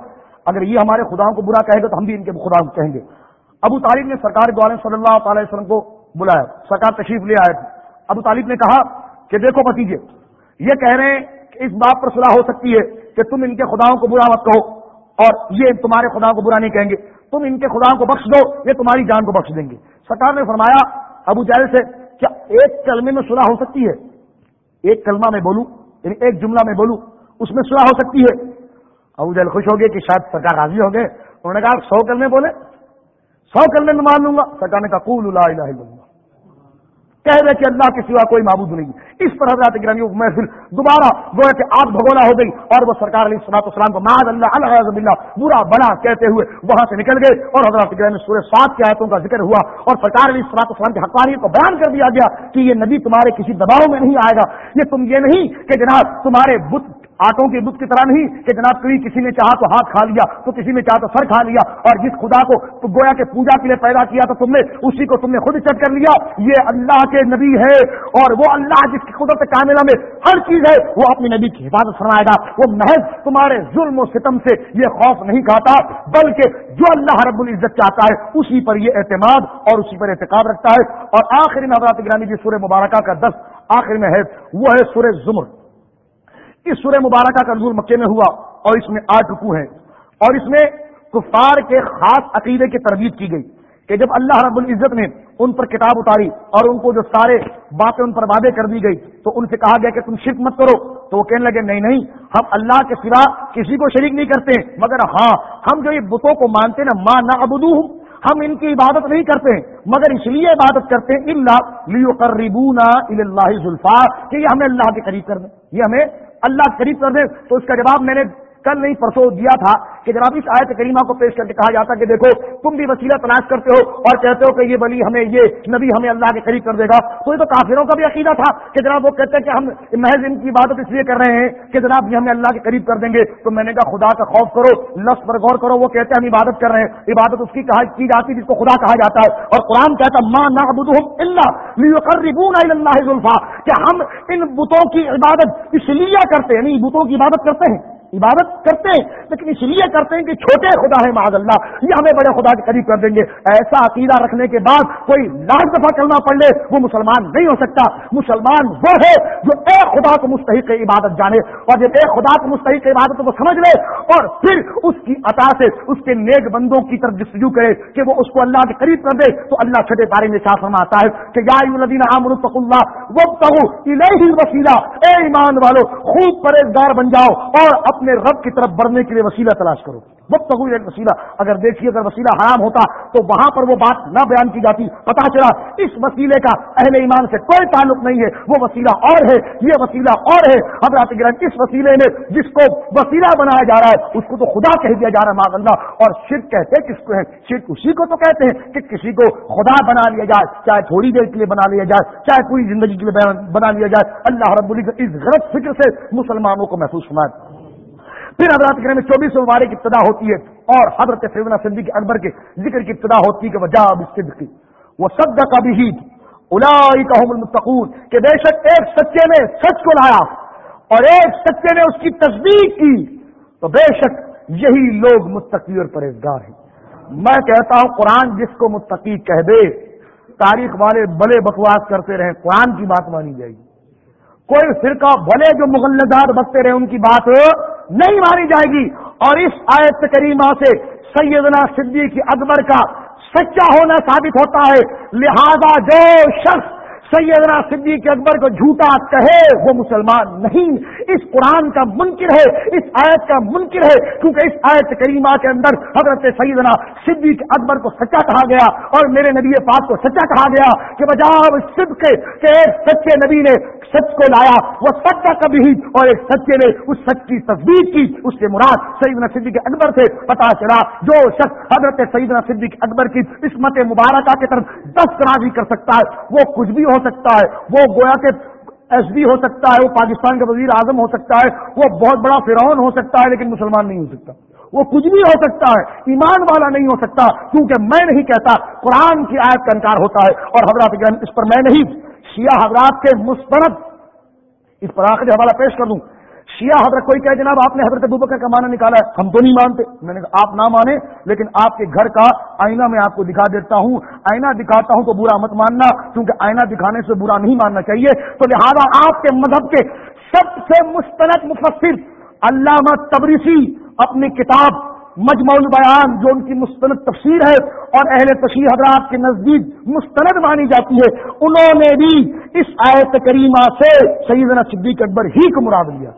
اگر یہ ہمارے خداؤں کو برا کہے گا تو ہم بھی ان کے خداؤں کو کہیں گے۔ ابو طالب نے سرکار دوارے صلی اللہ تعالی وسلم کو بلایا، سرکار تشریف لے آئے۔ ابو طالب نے کہا کہ دیکھو بھتیجے، یہ کہہ رہے ہیں کہ اس بات پر صلاح ہو سکتی ہے کہ تم ان کے خداؤں کو برا مت کہو۔ اور یہ تمہارے خداؤں کو برا نہیں کہیں گے۔ تم ان کے خداؤں کو بخش دو، یہ تمہاری جان کو بخش دیں گے۔ سرکار نے فرمایا، ابو جہل سے کیا ایک کلمے میں صلاح ہو سکتی ہے؟ ایک کلمہ میں بولوں یعنی ایک جملہ میں بولوں، اس میں صلاح ہو سکتی ہے؟ ابو جل خوش ہو گئے کہ شاید سرکار راضی ہو گئے۔ انہوں نے کہا، سو کلمے بولے سو کلمے میں مان لوں گا۔ سرکار نے کہا کول الہ الا اللہ۔ کہہ رہے کہ اللہ کے سوا کوئی معبود نہیں اس پر حضرات گرامی محفل دوبارہ گویا کہ آگ بھگونا ہو گئی اور وہ سرکار علیہ السلاط السلام کو معاذ اللہ اللہ برا بنا کہتے ہوئے وہاں سے نکل گئے اور حضرات گرامی سورہ سات کی آیتوں کا ذکر ہوا اور سرکار علیہ السلاط السلام کی حقانی کو بیان کر دیا گیا کہ یہ نبی تمہارے کسی دباؤ میں نہیں آئے گا۔ یہ تم یہ نہیں کہ جناب تمہارے بت آٹوں کے بت کی طرح نہیں کہ جناب کبھی کسی نے چاہا تو ہاتھ کھا لیا، تو کسی نے چاہا تو سر کھا لیا، اور جس خدا کو گویا کے پوجا کے لیے پیدا کیا تو تم نے اسی کو تم نے خود چٹ کر لیا۔ یہ اللہ کے نبی ہے، اور وہ اللہ جس کی قدرت کاملہ میں ہر چیز ہے، وہ اپنی نبی کی حفاظت فرمائے گا۔ وہ محض تمہارے ظلم و ستم سے یہ خوف نہیں کھاتا، بلکہ جو اللہ رب العزت چاہتا ہے، اسی پر یہ اعتماد اور اسی پر اعتقاد رکھتا ہے۔ اور آخری نورات گرانی جی سورہ مبارکہ کا دس آخر میں ہے، وہ ہے سورہ زمر۔ اس سورہ مبارکہ کا نزول مکے میں ہوا اور اس میں آٹھ رکو ہیں۔ اور اس میں کفار کے خاص عقیدے کی تربیت کی گئی کہ جب اللہ رب العزت نے ان پر کتاب اتاری اور ان کو جو سارے باتیں ان پر وعدے کر دی گئی تو ان سے کہا گیا کہ تم شرک مت کرو، تو وہ کہنے لگے، نہیں نہیں، ہم اللہ کے سوا کسی کو شریک نہیں کرتے، مگر ہاں ہم جو یہ بتوں کو مانتے نا ماں نہ ابدو ہم ان کی عبادت نہیں کرتے، مگر اس لیے عبادت کرتے ہیں اللہ لیو قربونا اللہ ذلفا کہ یہ ہمیں اللہ کے قریب کر دیں، یہ ہمیں اللہ کے قریب کر دے تو اس کا جواب میں نے کل نہیں پرسوں دیا تھا کہ جناب اس آیت کریمہ کو پیش کر کے کہا جاتا کہ دیکھو، تم بھی وسیلہ تلاش کرتے ہو اور کہتے ہو کہ یہ بلی ہمیں، یہ نبی ہمیں اللہ کے قریب کر دے گا۔ تو یہ تو کافروں کا بھی عقیدہ تھا کہ جناب وہ کہتے ہیں کہ ہم محض ان کی عبادت اس لیے کر رہے ہیں کہ جناب یہ ہمیں اللہ کے قریب کر دیں گے۔ تو میں نے کہا، خدا کا خوف کرو، لفظ پر غور کرو، وہ کہتے ہیں ہم عبادت کر رہے ہیں۔ عبادت اس کی کہا کی جاتی جس کو خدا کہا جاتا ہے۔ اور قرآن کہتا ماں نہ اللہ کہ ہم ان بتوں کی عبادت اس لیے کرتے ہیں نہیں بتوں کی عبادت کرتے ہیں۔ عبادت کرتے ہیں، لیکن اس لیے کرتے ہیں کہ چھوٹے خدا ہے معذ اللہ، یہ ہمیں بڑے خدا کے قریب کر دیں گے۔ ایسا عقیدہ رکھنے کے بعد کوئی لاکھ دفعہ کرنا پڑ لے، وہ مسلمان نہیں ہو سکتا۔ مسلمان وہ ہے جو ایک خدا کو مستحق عبادت جانے اور جب ایک خدا کو مستحق عبادت کو سمجھ لے اور پھر اس کی عطا سے اس کے نیک بندوں کی طرف جستجو کرے کہ وہ اس کو اللہ کے قریب کر دے، تو اللہ چھٹے بارے میں چاہ فرماتا ہے کہ یا الدین عامر اللہ وہ کہو وسیلہ اے ایمان والو، خوب پرہیزگار بن جاؤ اور اپنے اپنے رب کی طرف بڑھنے کے لیے وسیلہ تلاش کرو۔ وقت ایک وسیلہ۔ اگر دیکھیے اگر وسیلہ حرام ہوتا تو وہاں پر وہ بات نہ بیان کی جاتی۔ پتا چلا اس وسیلے کا اہل ایمان سے کوئی تعلق نہیں ہے۔ وہ وسیلہ اور ہے، یہ وسیلہ اور ہے۔ حضرات گرہن اس وسیلے میں جس کو وسیلہ بنایا جا رہا ہے، اس کو تو خدا کہہ دیا جا رہا ہے، ماں اللہ اور شرک کہتے کس کو ہے شرک اسی کو تو کہتے ہیں کہ کسی کو خدا بنا لیا جائے، چاہے تھوڑی دیر کے لیے بنا لیا جائے، چاہے پوری زندگی کے لیے بنا لیا جائے۔ اللہ رب العزت اس غلط فکر سے مسلمانوں کو محفوظ فرمائے۔ پھر حضرات میں چوبیس مبارک کی ابتدا ہوتی ہے اور حضرت سیدنا صدیق اکبر کے ذکر کی ابتدا ہوتی ہے کہ وجہ کی وہ سب کا بھی الائی کا المتقون۔ کہ بے شک ایک سچے نے سچ کو لایا اور ایک سچے نے اس کی تصدیق کی۔ تو بے شک یہی لوگ مستقی اور پرہیزگار ہیں۔ میں کہتا ہوں قرآن جس کو متقی کہہ دے، تاریخ والے بلے بکواس کرتے رہے قرآن کی بات مانی جائے گی۔ کوئی فرقہ بھلے جو مغلدات بکتے رہے ان کی بات نہیں مانی جائے گی۔ اور اس آیت کریمہ سے سیدنا صدیق اکبر کا سچا ہونا ثابت ہوتا ہے۔ لہذا جو شخص سیدنا صدیق اکبر کو جھوٹا کہے، وہ مسلمان نہیں۔ اس قرآن کا منکر ہے، اس آیت کا منکر ہے، کیونکہ اس آیت کریمہ کے اندر حضرت سیدنا صدیق اکبر کو سچا کہا گیا اور میرے نبی پاک کو سچا کہا گیا کہ بجاب صدق کے ایک سچے نبی نے سچ کو لایا۔ وہ سچا کبھی ہی اور ایک سچے نے اس سچ کی تصدیق کی۔ اس کے مراد سیدنا صدیق اکبر سے پتا چلا جو شخص حضرت سیدنا صدیق اکبر کی قسمت مبارکہ کی طرف دس بھی کر سکتا ہے، وہ کچھ بھی ہو سکتا ہے، وہ گویا کے ایس بی ہو سکتا ہے، وہ پاکستان کا وزیر اعظم ہو سکتا ہے، وہ بہت بڑا فرعون ہو سکتا ہے لیکن مسلمان نہیں ہو سکتا۔ وہ کچھ بھی ہو سکتا ہے، ایمان والا نہیں ہو سکتا، کیونکہ میں نہیں کہتا قرآن کی آیت کا انکار ہوتا ہے اور حضرات اس پر میں نہیں، شیعہ حضرات کے مسترد اس پر آخری حوالہ پیش کر دوں۔ شیعہ حضرت کوئی کہ جناب آپ نے حضرت بکر کا معنی نکالا ہے؟ ہم تو نہیں مانتے۔ میں نے کہا، آپ نہ مانے لیکن آپ کے گھر کا آئینہ میں آپ کو دکھا دیتا ہوں۔ آئینہ دکھاتا ہوں تو برا مت ماننا، کیونکہ آئینہ دکھانے سے برا نہیں ماننا چاہیے۔ تو لہذا آپ کے مذہب کے سب سے مستند مفسر علامہ تبریسی اپنی کتاب مجمع البیان، جو ان کی مستند تفسیر ہے اور اہل تشریح حضرات کے نزدیک مستند مانی جاتی ہے، انہوں نے بھی اس آیت کریمہ سے سیدنا صدیق اکبر ہی کو مراد لیا۔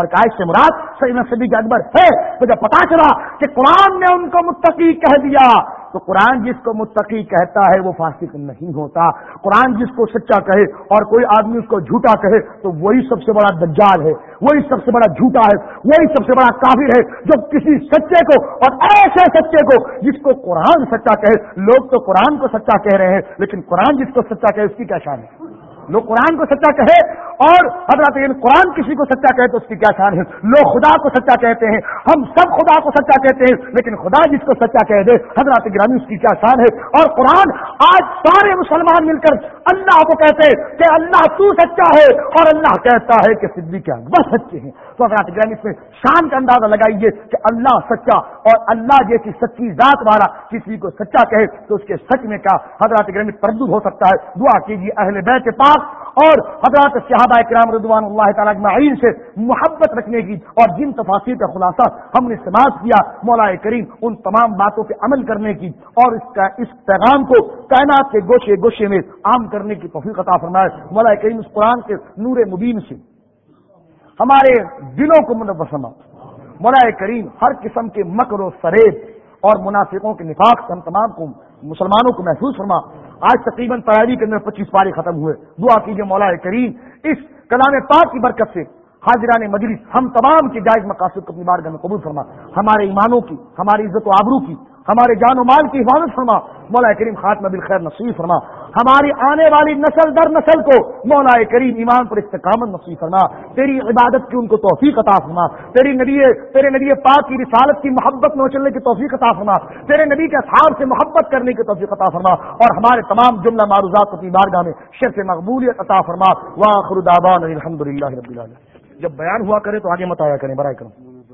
اور کائش سے مراد سیدنا صدیق اکبر ہے تو جب پتا چلا کہ قرآن نے ان کو متقی کہہ دیا۔ تو قرآن جس کو متقی کہتا ہے وہ فاسق نہیں ہوتا۔ قرآن جس کو سچا کہے اور کوئی آدمی اس کو جھوٹا کہے، تو وہی سب سے بڑا دجال ہے، وہی سب سے بڑا جھوٹا ہے، وہی سب سے بڑا کافر ہے جو کسی سچے کو اور ایسے سچے کو جس کو قرآن سچا کہے۔ لوگ تو قرآن کو سچا کہہ رہے ہیں، لیکن قرآن جس کو سچا کہے، اس کی کیا شان ہے؟ لوگ قرآن کو سچا کہے اور حضرت قرآن کسی کو سچا کہے تو اس کی کیا شان ہے؟ لوگ خدا کو سچا کہتے ہیں، ہم سب خدا کو سچا کہتے ہیں، لیکن خدا جس کو سچا کہہ دے، حضرت گرامی اس کی کیا شان ہے؟ اور قرآن آج سارے مسلمان مل کر اللہ کو کہتے ہیں کہ اللہ تو سچا ہے اور اللہ کہتا ہے کہ صدیق کیا بس سچے ہیں۔ تو حضرت گرامی اس میں شان کا اندازہ لگائیے کہ اللہ سچا اور اللہ جیسی سچی ذات والا کسی کو سچا کہے تو اس کے سچ میں کیا حضرت گرامی پردو ہو سکتا ہے؟ دعا کیجیے اہل بیت پاک اور حضرات صحابہ کرام رضوان اللہ تعالیٰ اجمعین سے محبت رکھنے کی اور جن تفاصیر کا خلاصہ ہم نے استعمال کیا مولا کریم ان تمام باتوں پہ عمل کرنے کی اور اس کا اس پیغام کو کائنات کے گوشے گوشے میں عام کرنے کی توفیق عطا فرمائے۔ مولا کریم اس قرآن کے نور مبین سے ہمارے دلوں کو منور مولا کریم ہر قسم کے مکر و فریب اور منافقوں کے نفاق سے ہم تمام کو مسلمانوں کو محسوس فرما۔ آج تقریباً تیاری کے اندر پچیس پارے ختم ہوئے۔ دعا کیجیے مولا کریم اس کلام پاک کی برکت سے حاضران مجلس، ہم تمام کے جائز مقاصد کو اپنی بارگاہ میں قبول فرما، ہمارے ایمانوں کی، ہماری عزت و آبرو کی، ہمارے جان و مال کی حفاظت فرما، مولا کریم خاتمہ بالخیر نصیب فرما، ہماری آنے والی نسل در نسل کو مولا کریم ایمان پر استقامت نصیب فرما، تیری عبادت کی ان کو توفیق عطا فرما تیری نبی، تیرے نبی پاک کی رسالت کی محبت میں چلنے کی توفیق عطا فرما، تیرے نبی کے اصحاب سے محبت کرنے کی توفیق عطا فرما، اور ہمارے تمام جملہ معروضات کو اپنی بارگاہ میں شرف مقبولیت عطا فرما واخر دعوان الحمد للہ رب العالمین۔ جب بیان ہوا کرے تو آگے مت آیا کریں برائے کرم۔